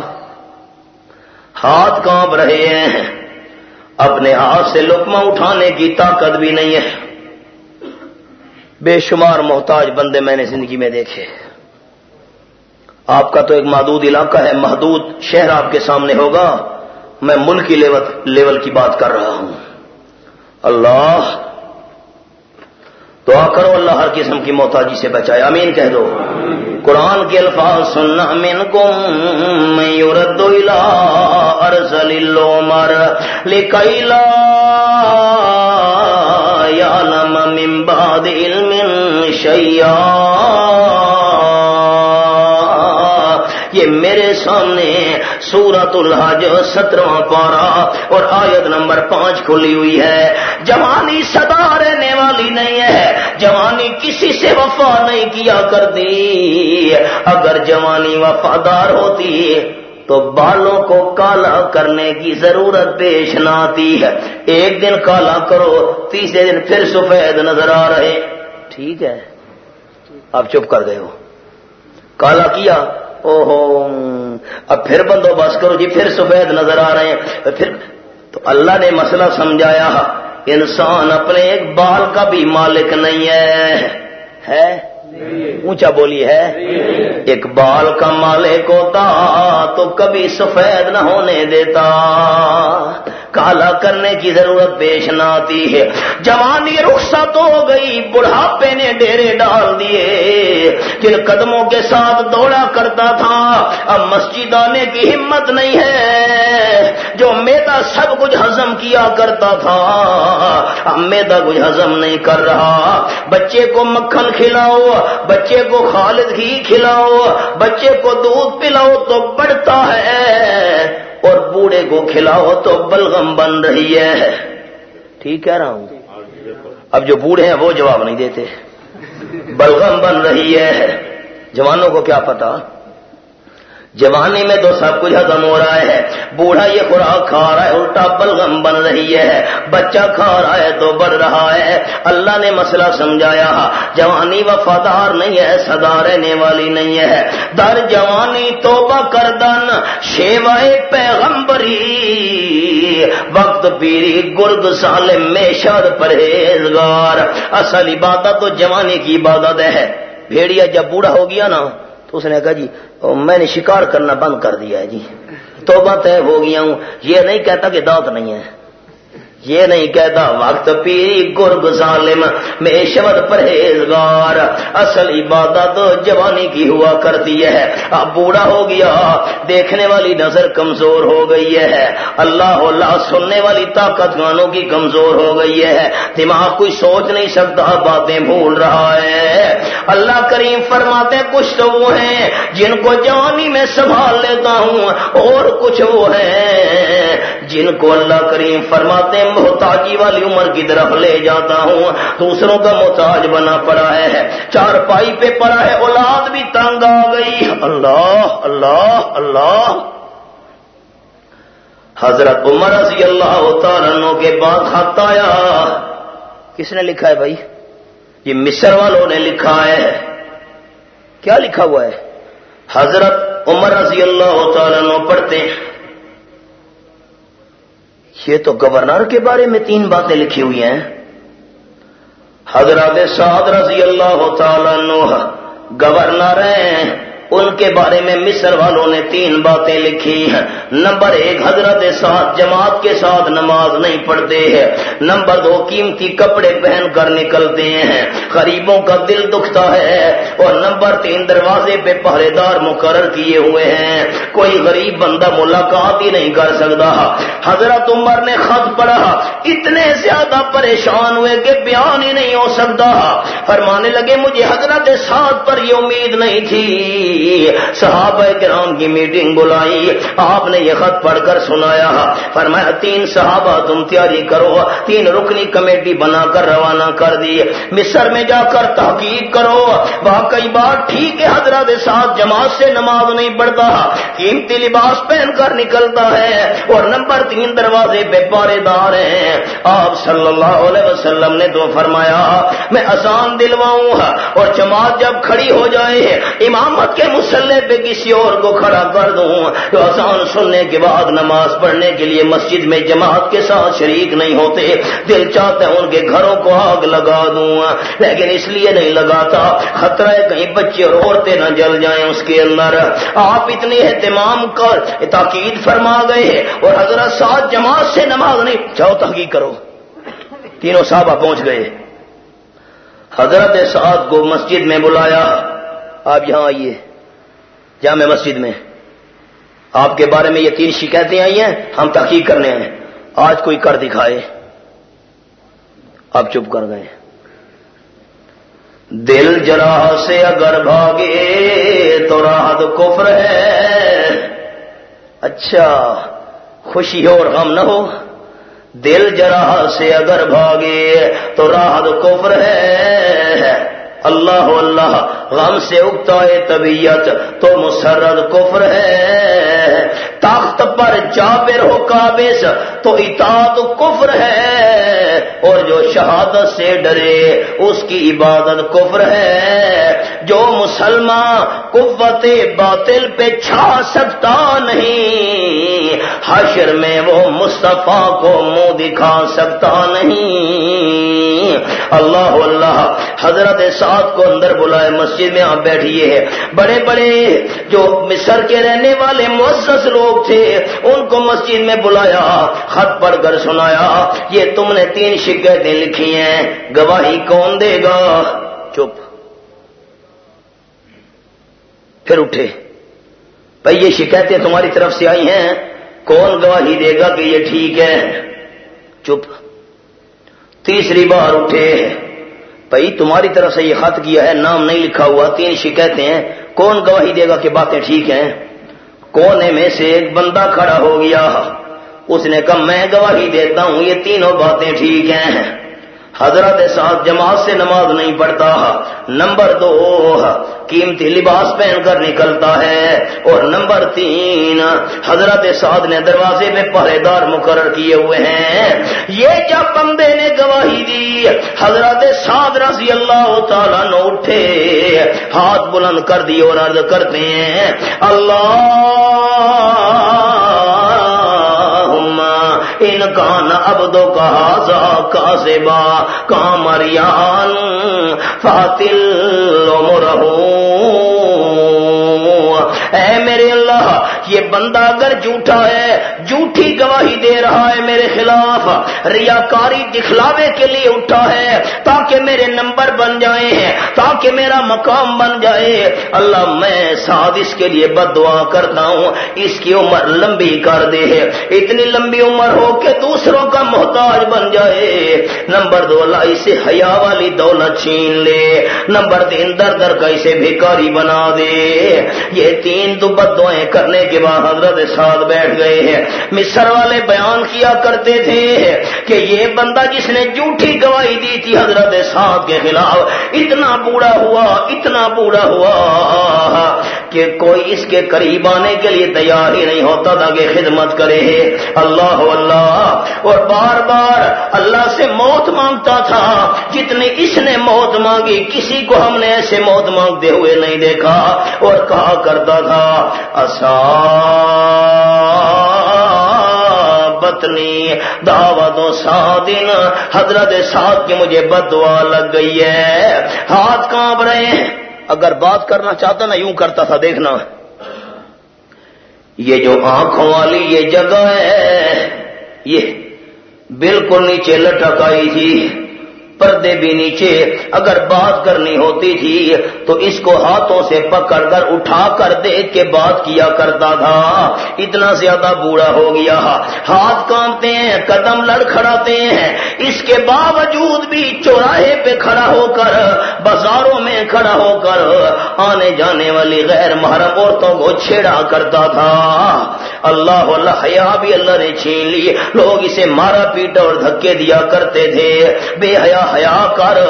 ہاتھ کانپ رہے ہیں۔ اپنے ہاتھ سے لکما اٹھانے کی طاقت بھی نہیں ہے۔ بے شمار محتاج بندے میں نے زندگی میں دیکھے۔ آپ کا تو ایک محدود علاقہ ہے، محدود شہر آپ کے سامنے ہوگا۔ میں ملکی لیول کی بات کر رہا ہوں۔ اللہ، دعا کرو اللہ ہر قسم کی محتاجی سے بچائے۔ امین کہہ دو۔ قرآن کے الفاظ سننا من کم یورد ارسل مر لکیلا یعلم من بعد علم شیئا یہ میرے سامنے سورت الحج سترواں پارا اور آیت نمبر پانچ کھلی ہوئی ہے۔ جوانی سدا رہنے والی نہیں ہے۔ جوانی کسی سے وفا نہیں کیا کرتی۔ اگر جوانی وفادار ہوتی تو بالوں کو کالا کرنے کی ضرورت پیش نہ آتی ہے۔ ایک دن کالا کرو، تیسرے دن پھر سفید نظر آ رہے۔ ٹھیک ہے۔ آپ چپ کر گئے ہو۔ کالا کیا؟ او ہو اب پھر بندوبست کرو جی پھر سفید نظر آ رہے ہیں۔ پھر تو اللہ نے مسئلہ سمجھایا۔ انسان اپنے ایک بال کا بھی مالک نہیں ہے۔ اونچا بولی ہے۔ ایک بال کا مالک ہوتا تو کبھی سفید نہ ہونے دیتا۔ کالا کرنے کی ضرورت پیش نہ آتی ہے۔ جوانی رخصت ہو گئی، بڑھاپے نے ڈیرے ڈال دیے۔ جن قدموں کے ساتھ دوڑا کرتا تھا، اب مسجد آنے کی ہمت نہیں ہے۔ جو میدا سب کچھ ہزم کیا کرتا تھا، اب میدا کچھ ہزم نہیں کر رہا۔ بچے کو مکھن کھلاؤ بچے کو خالد ہی کھلاؤ، بچے کو دودھ پلاؤ تو بڑھتا ہے، اور بوڑھے کو کھلاؤ تو بلغم بن رہی ہے۔ ٹھیک کہہ رہا ہوں؟ اب جو بوڑھے ہیں وہ جواب نہیں دیتے۔ بلغم بن رہی ہے۔ جوانوں کو کیا پتا؟ جوانی میں تو سب کچھ ہزم ہو رہا ہے۔ بوڑھا یہ خوراک کھا رہا ہے، الٹا بلغم بن رہی ہے۔ بچہ کھا رہا ہے تو بڑھ رہا ہے۔ اللہ نے مسئلہ سمجھایا۔ جوانی وفادار نہیں ہے سدا رہنے والی نہیں ہے۔ در جوانی توبہ کردن شیوائے پیغمبری۔ وقت پیری گرگ سالم میں شاد پرہیزگار۔ اصل عبادت تو جوانی کی عبادت ہے۔ بھیڑیا جب بوڑھا ہو گیا نا تو اس نے کہا جی میں نے شکار کرنا بند کر دیا ہے جی۔ توبہ طے ہو گیا ہوں۔ یہ نہیں کہتا کہ دانت نہیں ہے۔ یہ نہیں کہتا، وقت پیری گرگ ظالم، میں شبد پرہیزگار، اصل عبادت جوانی کی ہوا کرتی ہے۔ اب بوڑھا ہو گیا، دیکھنے والی نظر کمزور ہو گئی ہے۔ اللہ اللہ سننے والی طاقت گانوں کی کمزور ہو گئی ہے۔ دماغ کوئی سوچ نہیں سکتا، باتیں بھول رہا ہے۔ اللہ کریم فرماتے، کچھ تو وہ ہیں جن کو جوانی میں سنبھال لیتا ہوں، اور کچھ وہ ہیں۔ جن کو اللہ کریم فرماتے محتاجی والی عمر کی طرف لے جاتا ہوں۔ دوسروں کا محتاج بنا پڑا ہے، چار پائی پہ پڑا ہے، اولاد بھی تنگ آ گئی۔ اللہ اللہ اللہ۔ حضرت عمر رضی اللہ تعالیٰ کے بعد خط آیا۔ کس نے لکھا ہے بھائی؟ یہ مصر والوں نے لکھا ہے۔ کیا لکھا ہوا ہے؟ حضرت عمر رضی اللہ تعالیٰ پڑھتے ہیں۔ یہ تو گورنر کے بارے میں تین باتیں لکھی ہوئی ہیں۔ حضرت سعد رضی اللہ تعالی نوح گورنر ہیں۔ ان کے بارے میں مصر والوں نے تین باتیں لکھی ہیں۔ نمبر ایک، حضرت ساتھ جماعت کے ساتھ نماز نہیں پڑھتے ہیں۔ نمبر دو، قیمتی کپڑے پہن کر نکلتے ہیں۔ غریبوں کا دل دکھتا ہے۔ اور نمبر تین، دروازے پہ پہرے دار مقرر کیے ہوئے ہیں۔ کوئی غریب بندہ ملاقات ہی نہیں کر سکتا۔ حضرت عمر نے خط پڑھا، اتنے زیادہ پریشان ہوئے کہ بیان ہی نہیں ہو سکتا۔ فرمانے لگے، مجھے حضرت ساتھ پر یہ امید نہیں تھی۔ صحابہ کرام کی میٹنگ بلائی۔ آپ نے یہ خط پڑھ کر سنایا۔ فرمایا، تین صحابہ تم تیاری کرو۔ تین رکنی کمیٹی بنا کر روانہ کر دی۔ مصر میں جا کر تحقیق کرو۔ واقعی بات ٹھیک ہے حضرت ساتھ جماعت سے نماز نہیں پڑھتا۔ قیمتی لباس پہن کر نکلتا ہے۔ اور نمبر تین دروازے پہ پارے دار ہیں۔ آپ صلی اللہ علیہ وسلم نے تو فرمایا، میں آسان دلواؤں اور جماعت جب کھڑی ہو جائے، امامت کے مسلح پہ کسی اور کو کھڑا کر دوں تو آسان سننے کے بعد نماز پڑھنے کے لیے مسجد میں جماعت کے ساتھ شریک نہیں ہوتے، دل چاہتے ان کے گھروں کو آگ لگا دوں، لیکن اس لیے نہیں لگاتا۔ خطرہ ہے کہیں بچے اور عورتیں نہ جل جائیں اس کے اندر۔ آپ اتنی اہتمام کر تاکید فرما گئے اور حضرت سات جماعت سے نماز نہیں، جاؤ تحقیق کرو۔ تینوں صحابہ پہنچ گئے۔ حضرت سعد کو مسجد میں بلایا، آپ یہاں آئیے۔ جامع مسجد میں۔ آپ کے بارے میں یہ تین شکایتیں آئی ہیں، ہم تحقیق کرنے ہیں۔ آج کوئی کر دکھائے۔ آپ چپ کر گئے۔ دل جرا سے اگر بھاگے تو راحت کفر ہے۔ اچھا خوشی ہو اور غم نہ ہو۔ دل جرا سے اگر بھاگے تو راحت کفر ہے۔ اللہ اللہ غم سے اگتا ہے طبیعت تو مسرد کفر ہے۔ تخت پر جابر ہو قابض تو اطاعت کفر ہے۔ اور جو شہادت سے ڈرے اس کی عبادت کفر ہے۔ جو مسلمان قوت باطل پہ چھا سکتا نہیں، حشر میں وہ مصطفیٰ کو منہ دکھا سکتا نہیں۔ اللہ اللہ، حضرت ساتھ کو اندر بلائے مسجد میں آپ بیٹھیے۔ بڑے بڑے جو مصر کے رہنے والے مؤسس لوگ تھے، ان کو مسجد میں بلایا، خط پڑھ کر سنایا، یہ تم نے تین شکایتیں لکھی ہیں، گواہی کون دے گا؟ چپ۔ پھر اٹھے۔ بھائی یہ شکایتیں تمہاری طرف سے آئی ہیں، کون گواہی دے گا کہ یہ ٹھیک ہے؟ چپ۔ تیسری بار اٹھے۔ بھائی تمہاری طرف سے یہ خط کیا ہے، نام نہیں لکھا ہوا، تین شکایتیں ہیں۔ کون گواہی دے گا کہ باتیں ٹھیک ہیں؟ کونے میں سے ایک بندہ کھڑا ہو گیا۔ اس نے کہا، میں گواہی دیتا ہوں، یہ تینوں باتیں ٹھیک ہیں۔ حضرت ساتھ جماعت سے نماز نہیں پڑھتا، نمبر دو قیمتی لباس پہن کر نکلتا ہے، اور نمبر تین حضرت سعد نے دروازے میں پہرے دار مقرر کیے ہوئے ہیں۔ یہ جب بندے نے گواہی دی؟ حضرت سعد رضی اللہ تعالیٰ نے اٹھے، ہاتھ بلند کر دی اور عرض کرتے ہیں، اللہ ان کان ابدو کا کا سیبا کامریان فاتل مرہوں اے میرے اللہ یہ بندہ اگر جھوٹا ہے جھوٹی گواہی دے رہا ہے میرے خلاف، ریاکاری دکھلاوے کے لیے اٹھا ہے تاکہ میرے نمبر بن جائیں، تاکہ میرا مقام بن جائے۔ اللہ، میں ساتھ اس کے لیے بد دعا کرتا ہوں۔ اس کی عمر لمبی کر دے۔ اتنی لمبی عمر ہو کہ دوسروں کا محتاج بن جائے۔ نمبر دو، اللہ اسے حیا والی دولت چھین لے۔ نمبر تین، در در کا اسے بھیکاری بنا دے۔ یہ تین تو بد دعائیں کرنے کے وہاں حضرت ساتھ بیٹھ گئے ہیں۔ مصر والے بیان کیا کرتے تھے کہ یہ بندہ جس نے جھوٹھی گواہی دی تھی حضرت ساتھ کے خلاف، اتنا بوڑھا ہوا، اتنا بوڑھا ہوا۔ کہ کوئی اس کے قریب آنے کے لیے تیار ہی نہیں ہوتا تھا کہ خدمت کرے۔ اللہ اللہ۔ اور بار بار اللہ سے موت مانگتا تھا۔ جتنی اس نے موت مانگی، کسی کو ہم نے ایسے موت مانگتے ہوئے نہیں دیکھا۔ اور کہا کرتا تھا اصا بتنی دعوت و سادن حضرت ساتھ کی مجھے بد دعا لگ گئی ہے۔ ہاتھ کانپ رہے ہیں۔ اگر بات کرنا چاہتا نا یوں کرتا تھا، دیکھنا۔ یہ جو آنکھوں والی یہ جگہ ہے، یہ بالکل نیچے لٹکائی تھی۔ پردے بھی نیچے اگر بات کرنی ہوتی تھی تو اس کو ہاتھوں سے پکڑ کر اٹھا کر دیکھ کے بات کیا کرتا تھا۔ اتنا زیادہ بوڑھا ہو گیا۔ ہاتھ کامتے ہیں، قدم لڑکھڑاتے ہیں۔ اس کے باوجود بھی چوراہے پہ کھڑا ہو کر، بازاروں میں کھڑا ہو کر آنے جانے والی غیر محرم عورتوں کو چھیڑا کرتا تھا۔ اللہ اللہ حیا بھی اللہ نے چھین لی۔ لوگ اسے مارا پیٹا اور دھکے دیا کرتے تھے۔ بے حیا حیا کر۔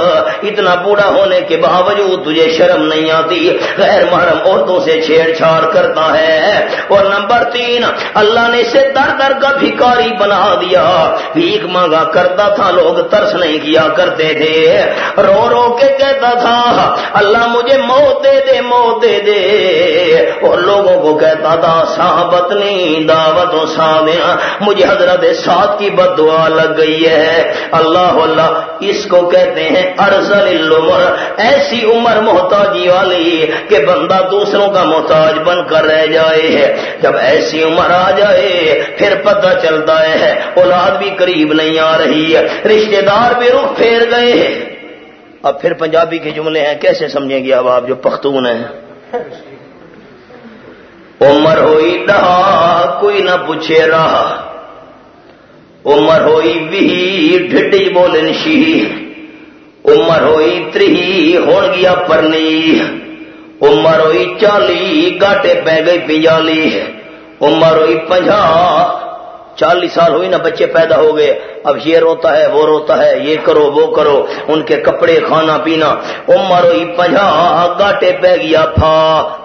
اتنا بوڑھا ہونے کے باوجود تجھے شرم نہیں آتی۔ غیر محرم عورتوں سے چھیڑ چھاڑ کرتا ہے۔ اور نمبر تین، اللہ نے اسے در در کا بھکاری بنا دیا۔ بھیک مانگا کرتا تھا، لوگ ترس نہیں کیا کرتے تھے۔ رو رو کے کہتا تھا، اللہ مجھے موت دے دے، موت دے دے۔ اور لوگوں کو کہتا تھا، صحابت نہیں، دعوت و سادیا مجھے حضرت ساتھ کی بد دعا لگ گئی ہے۔ اللہ اللہ، اس کو کہتے ہیں ارزل العمر ایسی عمر محتاجی والی کہ بندہ دوسروں کا محتاج بن کر رہ جائے جب ایسی عمر آ جائے، پھر پتہ چلتا ہے، اولاد بھی قریب نہیں آ رہی ہے رشتے دار بھی رخ پھیر گئے اب پھر پنجابی کے جملے ہیں، کیسے سمجھیں گے اب آپ جو پختون ہیں؟ عمر ہوئی ڈہا کوئی نہ پوچھے رہا عمر ہوئی بھی، ڈھڈی بولن شی عمر ہوئی تری ہون گیا پرنی عمر ہوئی چالی گاٹے پہ گئی پیالی عمر ہوئی پنجا چالیس سال ہوئی نا بچے پیدا ہو گئے اب یہ روتا ہے وہ روتا ہے یہ کرو وہ کرو ان کے کپڑے کھانا پینا عمر ہوئی پنجا گاٹے پہ گیا تھا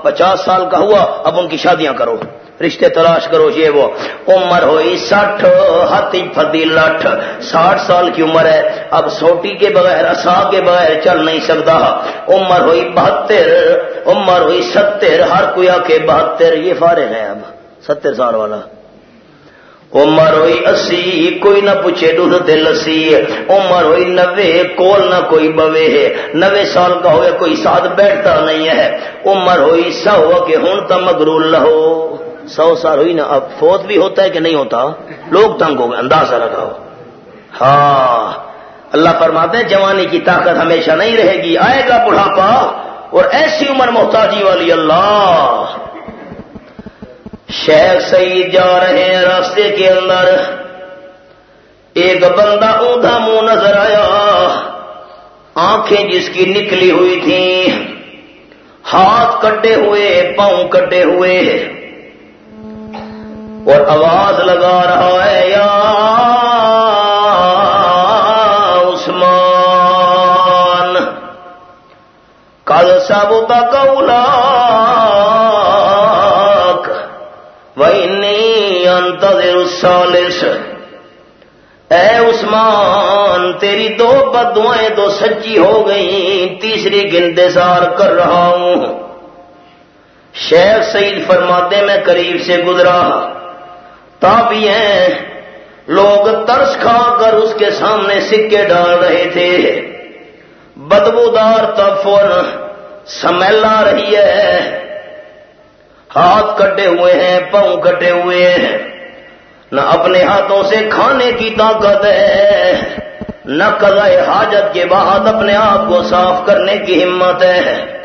پچاس سال کا ہوا اب ان کی شادیاں کرو رشتے تلاش کرو یہ وہ۔ عمر ہوئی سٹھ ہاتھی فتی لٹھ۔ ساٹھ سال کی عمر ہے۔ اب سوٹی کے بغیر اصا کے بغیر چل نہیں سکتا۔ عمر ہوئی بہتر، عمر ہوئی ستر۔ ہر کوئی آ کے بہتر، یہ فارغ ہے اب۔ ستر سال والا۔ عمر ہوئی اسی، کوئی نہ پوچھے دودھ لسی۔ عمر ہوئی نوے، کول نہ کوئی بوے۔ ہے نوے سال کا ہوئے، کوئی ساتھ بیٹھتا نہیں ہے۔ عمر ہوئی سو کہ ہوں تو مغرور لہو۔ سو سال ہوئی نا، اب فوت بھی ہوتا ہے کہ نہیں ہوتا؟ لوگ تنگ ہو گئے، اندازہ لگاؤ۔ ہاں اللہ فرماتے ہیں، جوانی کی طاقت ہمیشہ نہیں رہے گی۔ آئے گا بڑھاپا، اور ایسی عمر محتاجی والی اللہ۔ شیخ سعید جا رہے ہیں راستے کے اندر۔ ایک بندہ اوندھا منہ نظر آیا۔ آنکھیں جس کی نکلی ہوئی تھیں، ہاتھ کٹے ہوئے، پاؤں کٹے ہوئے۔ اور آواز لگا رہا ہے، یا عثمان۔ کل سب تک اولا السالس اے عثمان، تیری دو بدوائیں تو سچی ہو گئی تیسری گنتظار کر رہا ہوں۔ شیخ سعید فرماتے میں قریب سے گزرا۔ تابی ہیں۔ لوگ ترس کھا کر اس کے سامنے سکے ڈال رہے تھے۔ بدبودار تفر سمیل آ رہی ہے۔ ہاتھ کٹے ہوئے ہیں، پاؤں کٹے ہوئے ہیں۔ نہ اپنے ہاتھوں سے کھانے کی طاقت ہے۔ نہ قضاء حاجت کے بعد اپنے آپ کو صاف کرنے کی ہمت ہے۔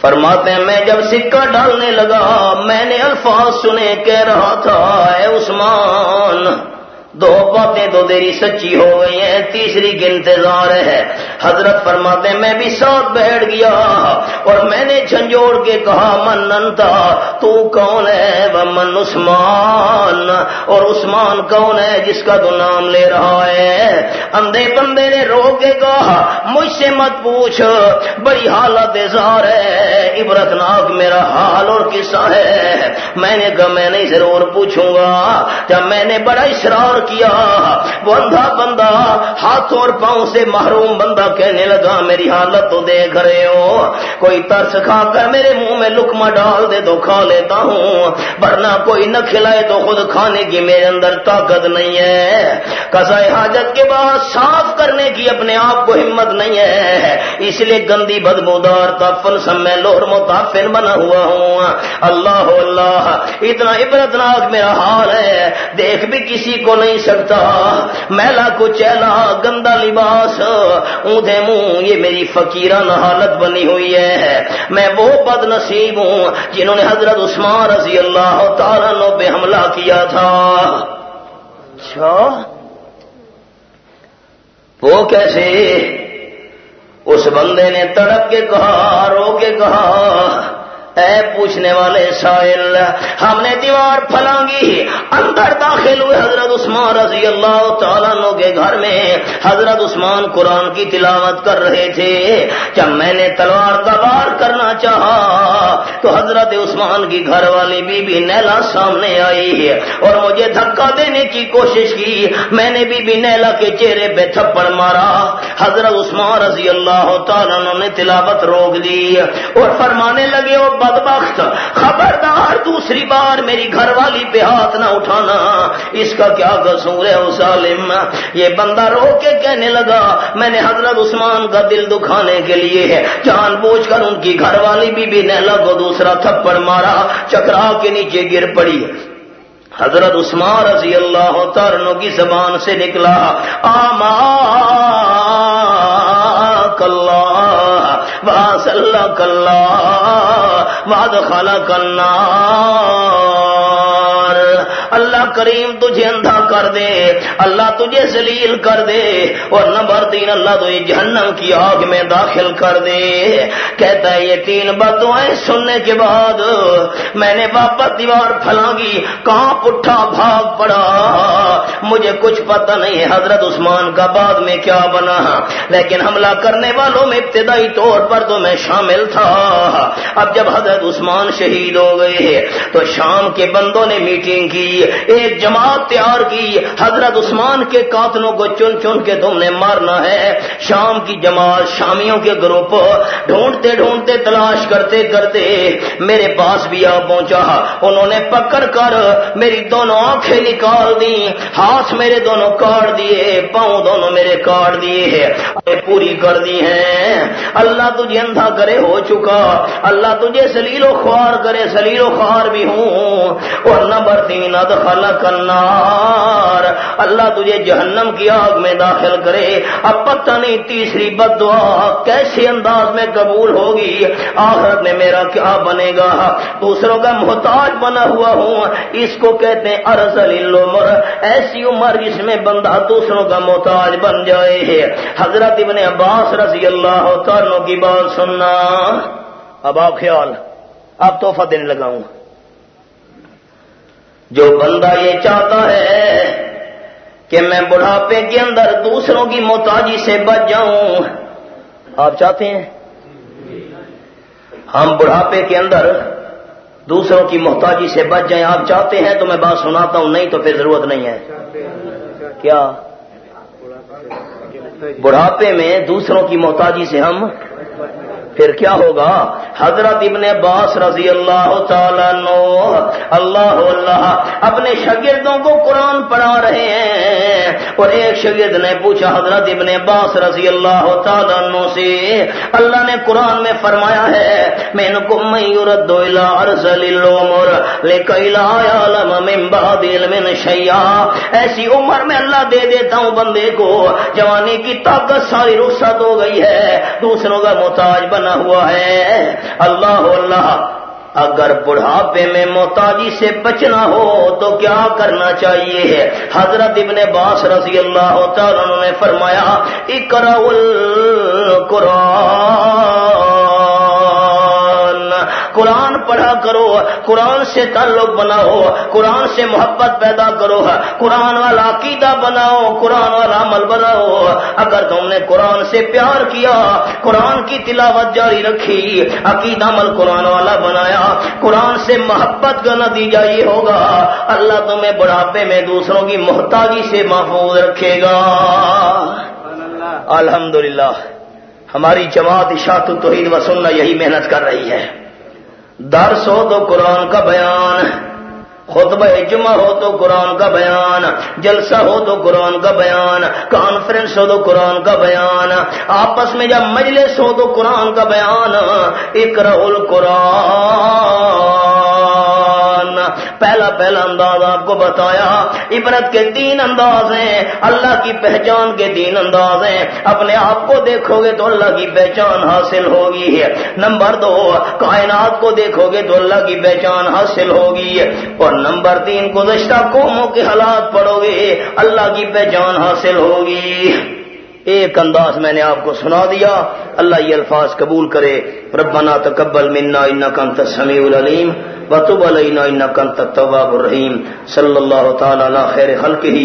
فرماتے ہیں، میں جب سکہ ڈالنے لگا، میں نے الفاظ سنے، کہہ رہا تھا، اے عثمان دو باتیں تو تیری سچی ہو گئی ہیں، تیسری کی انتظار ہے۔ حضرت فرماتے، میں بھی ساتھ بیٹھ گیا اور میں نے جھنجھوڑ کے کہا، من انتا تو کون ہے؟ وہ من عثمان۔ اور عثمان کون ہے جس کا تو نام لے رہا ہے؟ اندھے بندے نے رو کے کہا، مجھ سے مت پوچھ، بڑی حالت اظہار ہے عبرت ناک میرا حال اور قصہ ہے۔ میں نے کہا، میں نہیں ضرور پوچھوں گا۔ جب میں نے بڑا اشرار کیا۔ وہ اندھا بندہ ہاتھوں اور پاؤں سے محروم بندہ کہنے لگا، میری حالت تو دیکھ رہے ہو۔ کوئی ترس کھا کر میرے منہ میں لکما ڈال دے تو کھا لیتا ہوں، ورنہ کوئی نہ کھلائے تو خود کھانے کی میرے اندر طاقت نہیں ہے۔ کسائے حاجت کے بعد صاف کرنے کی اپنے آپ کو ہمت نہیں ہے۔ اس لیے گندی بدبودار تفن سب میں لوہر متافن بنا ہوا ہوں۔ اللہ اللہ، اتنا عبرتناک میرا حال ہے۔ دیکھ بھی کسی کو نہیں سکتا میلا کو چیلا، گندا لباس۔ اونھے منہ، یہ میری فقیران حالت بنی ہوئی ہے۔ میں وہ بد نصیب ہوں جنہوں نے حضرت عثمان رضی اللہ تعالیٰ نو پہ حملہ کیا تھا۔ اچھا۔ وہ کیسے؟ اس بندے نے تڑپ کے کہا، رو کے کہا۔ اے پوچھنے والے سائل، ہم نے دیوار پھلانگی، اندر داخل ہوئے حضرت عثمان رضی اللہ تعالیٰ کے گھر میں حضرت عثمان قرآن کی تلاوت کر رہے تھے۔ جب میں نے تلوار کا بار کرنا چاہا، تو حضرت عثمان کی گھر والی بی بی نیلا سامنے آئی اور مجھے دھکا دینے کی کوشش کی۔ میں نے بی بی نیلا کے چہرے پہ تھپڑ مارا۔ حضرت عثمان رضی اللہ تعالیٰ نے تلاوت روک دی اور فرمانے لگے وہ بدبخت، خبردار، دوسری بار میری گھر والی پہ ہاتھ نہ اٹھانا۔ اس کا کیا قصور ہے ظالم؟ یہ بندہ رو کے کہنے لگا، میں نے حضرت عثمان کا دل دکھانے کے لیے جان بوجھ کر ان کی گھر والی بھی بھی نیلا کو دوسرا تھپڑ مارا، چکرا کے نیچے گر پڑی۔ حضرت عثمان رضی اللہ ترنوں کی زبان سے نکلا۔ آما عباس اللہ کلّا ماد خالہ کلار اللہ کریم تجھے اندھا کر دے، اللہ تجھے ذلیل کر دے، اور نمبر تین، اللہ تجھے جہنم کی آگ میں داخل کر دے۔ کہتا ہے، یہ تین بدوائیں سننے کے بعد میں نے واپس دیوار پھلانگی کہاں پٹھا بھاگ پڑا۔ مجھے کچھ پتہ نہیں حضرت عثمان کا بعد میں کیا بنا، لیکن حملہ کرنے والوں میں ابتدائی طور پر تو میں شامل تھا۔ اب جب حضرت عثمان شہید ہو گئے، تو شام کے بندوں نے میٹنگ کی۔ ایک جماعت تیار کی حضرت عثمان کے قاتلوں کو چن چن کے تم نے مارنا ہے۔ شام کی جماعت شامیوں کے گروپ ڈھونڈتے ڈھونڈتے تلاش کرتے کرتے میرے پاس بھی آ پہنچا۔ انہوں نے پکڑ کر میری دونوں آنکھیں نکال دی ہاتھ میرے دونوں کاٹ دیے۔ پاؤں دونوں میرے کاٹ دیے پوری کر دی ہیں۔ اللہ تجھے اندھا کرے ہو چکا۔ اللہ تجھے سلیل و خوار کرے۔ سلیل و خوار بھی ہوں۔ اور نمبر تین خلق النار۔ اللہ تجھے جہنم کی آگ میں داخل کرے۔ اب پتہ نہیں تیسری بد دعا کیسے انداز میں قبول ہوگی۔ آخرت میں میرا کیا بنے گا؟ دوسروں کا محتاج بنا ہوا ہوں۔ اس کو کہتے ہیں ارض العمر ایسی عمر جس میں بندہ دوسروں کا محتاج بن جائے حضرت ابن عباس رضی اللہ تعالیٰ کی بات سننا۔ اب آپ خیال، اب تحفہ دینے لگا ہوں۔ جو بندہ یہ چاہتا ہے کہ میں بڑھاپے کے اندر دوسروں کی محتاجی سے بچ جاؤں، آپ چاہتے ہیں؟ ہم بڑھاپے کے اندر دوسروں کی محتاجی سے بچ جائیں، آپ چاہتے ہیں تو میں بات سناتا ہوں، نہیں تو پھر ضرورت نہیں ہے۔ کیا؟ بڑھاپے میں دوسروں کی محتاجی سے ہم پھر کیا ہوگا؟ حضرت ابن عباس رضی اللہ تعالیٰ نو اللہ اللہ اپنے شاگردوں کو قرآن پڑھا رہے ہیں اور ایک شاگرد نے پوچھا، حضرت ابن عباس رضی اللہ تعالیٰ نو سے، اللہ نے قرآن میں فرمایا ہے میں ان کو میورد شیا ایسی عمر میں اللہ دے دیتا ہوں بندے کو، جوانی کی طاقت ساری رخصت ہو گئی ہے، دوسروں کا محتاج بنا بنا ہوا ہے۔ اللہ اللہ، اگر بڑھاپے میں محتاجی سے بچنا ہو تو کیا کرنا چاہیے؟ حضرت ابن باس رضی اللہ تعالی نے فرمایا اکرا قرآن پڑھا کرو۔ قرآن سے تعلق بناؤ۔ قرآن سے محبت پیدا کرو۔ قرآن والا عقیدہ بناؤ۔ قرآن والا عمل بناؤ۔ اگر تم نے قرآن سے پیار کیا، قرآن کی تلاوت جاری رکھی۔ عقیدہ عمل قرآن والا بنایا۔ قرآن سے محبت کا نتیجہ یہ ہوگا۔ اللہ تمہیں بڑھاپے میں دوسروں کی محتاجی سے محفوظ رکھے گا۔ الحمدللہ۔ ہماری جماعت اشاعت توحید و سننا یہی محنت کر رہی ہے۔ درس ہو تو قرآن کا بیان، خطبہ جمعہ ہو تو قرآن کا بیان، جلسہ ہو تو قرآن کا بیان کانفرنس ہو تو قرآن کا بیان، آپس میں جب مجلس ہو تو قرآن کا بیان اکر القرآن۔ پہلا پہلا انداز آپ کو بتایا، عبرت کے تین انداز ہیں، اللہ کی پہچان کے تین انداز ہیں۔ اپنے آپ کو دیکھو گے تو اللہ کی پہچان حاصل ہوگی۔ نمبر دو، کائنات کو دیکھو گے تو اللہ کی پہچان حاصل ہوگی۔ اور نمبر تین، گزشتہ قوموں کے حالات پڑھو گے، اللہ کی پہچان حاصل ہوگی۔ ایک انداز میں نے آپ کو سنا دیا، اللہ یہ الفاظ قبول کرے، ربنا تقبل منا انك انت السميع العليم وتب علينا انك انت التواب الرحيم صلى الله تعالى على خير خلقه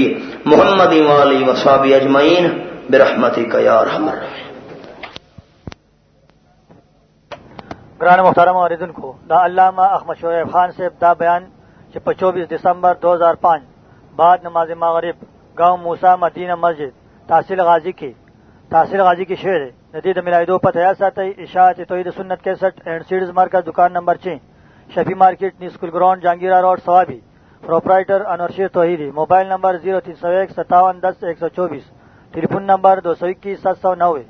محمد وعلى وصحبه اجمعين برحمتك يا ارحم الراحمين گران محترم عوردن کو دا علامہ احمد شعیب خان سے دا بیان چوبیس دسمبر دو ہزار پانچ، بعد نماز مغرب، گاؤں موسا مدینہ مسجد، تحصیل غازی کی، تحصیل غازی کی شعر ندید ملائدو پر ریاست اشاعت توحید سنت کیسٹ اینڈ سیڈز مارکز دکان نمبر چھ۔ شفی مارکیٹ نی school ground, Jahangira road Swabi proprietor Anwarsher Tauheedi. Mobile number zero تین سو ایک، ستاون دس، ایک سو چوبیس۔ ٹیلیفون نمبر دو سو اکیس، سات سو نوے۔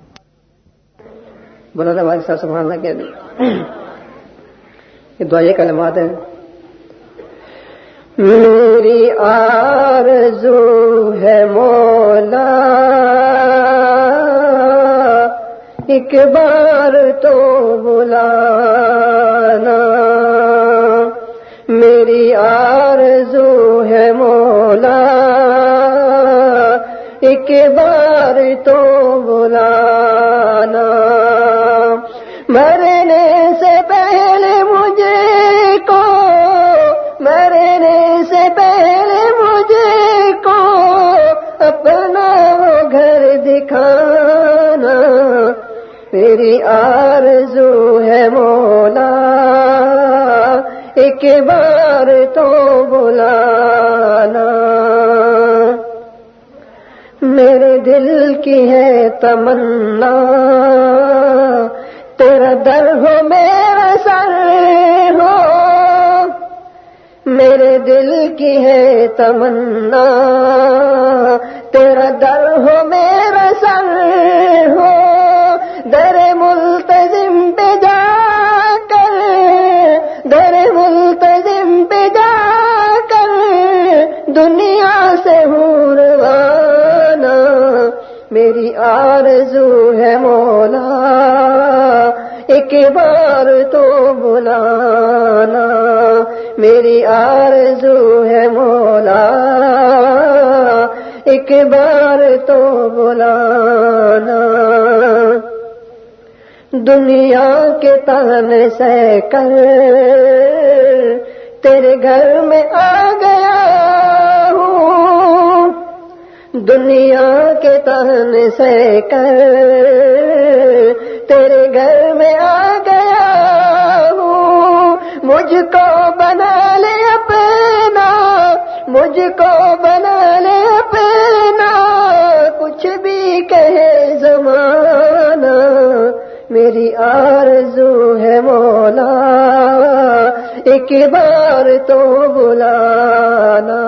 دعائیں کلمات ہیں۔ میری آرزو ہے مولا۔ ایک بار تو بلانا۔ میری آرزو ہے مولا۔ ایک بار تو بلانا۔ مرنے سے پہلے مجھے کو۔ مرنے سے پہلے مجھے کو۔ اپنا وہ گھر دکھانا میری آرزو ہے مولا، ایک بار تو بلانا۔ میرے دل کی ہے تمنا، تیرا در ہو میرا سر ہو۔ میرے دل کی ہے تمنا، تیرا در ہو میرا سر ہو۔ در ملتظم پہ جا کر، در ملتظم پہ جا کر دنیا سے ہوں روانہ میری آرزو ہے مولا، ایک بار تو بلانا، میری آرزو ہے مولا، ایک بار تو بلانا۔ دنیا کے تن سے کر تیرے گھر میں آ گیا ہوں۔ دنیا کے تن سے کر تیرے گھر میں آ گیا ہوں۔ مجھ کو بنا لے اپنا، مجھ کو بنا لے اپنا۔ کچھ بھی کہے زمانہ میری آرزو ہے مولا، ایک بار تو بلانا۔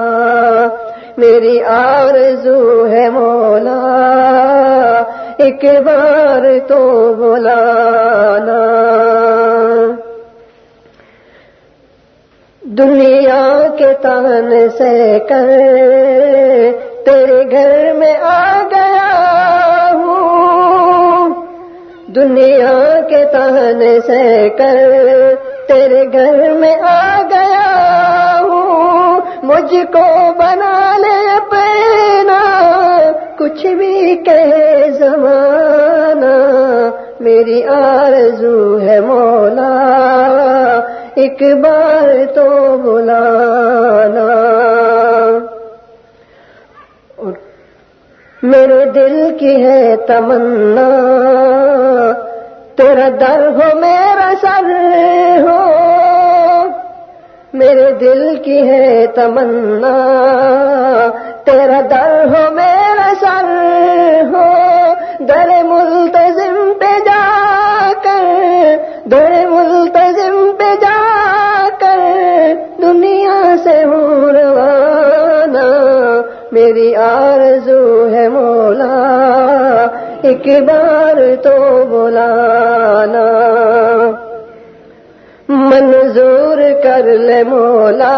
میری آرزو ہے مولا، ایک بار تو بلانا۔ دنیا کے تان سے کر، تیرے گھر میں آ دنیا کے تان سے کر تیرے گھر میں آ گیا ہوں، مجھ کو بنا لے اپنا، کچھ بھی کہے زمانہ میری آرزو ہے مولا، ایک بار تو بلانا۔ میرے دل کی ہے تمنا تیرا در ہو میرا سر ہو۔ میرے دل کی ہے تمنا۔ تیرا در ہو میرا سر ہو۔ در ملتظم پہ جا کر، در ملتظم پہ جا کر دنیا سے ہوں روانہ۔ میری آرزو ہے مولا ایک بار تو بلانا منظور کر لے مولا۔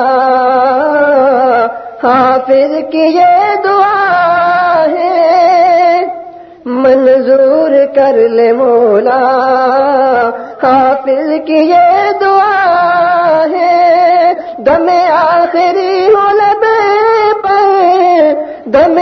حافظ کی یہ دعا ہے۔ منظور کر لے مولا۔ حافظ کی یہ دعا ہے۔ دم آخری ہو لبے پر۔ دم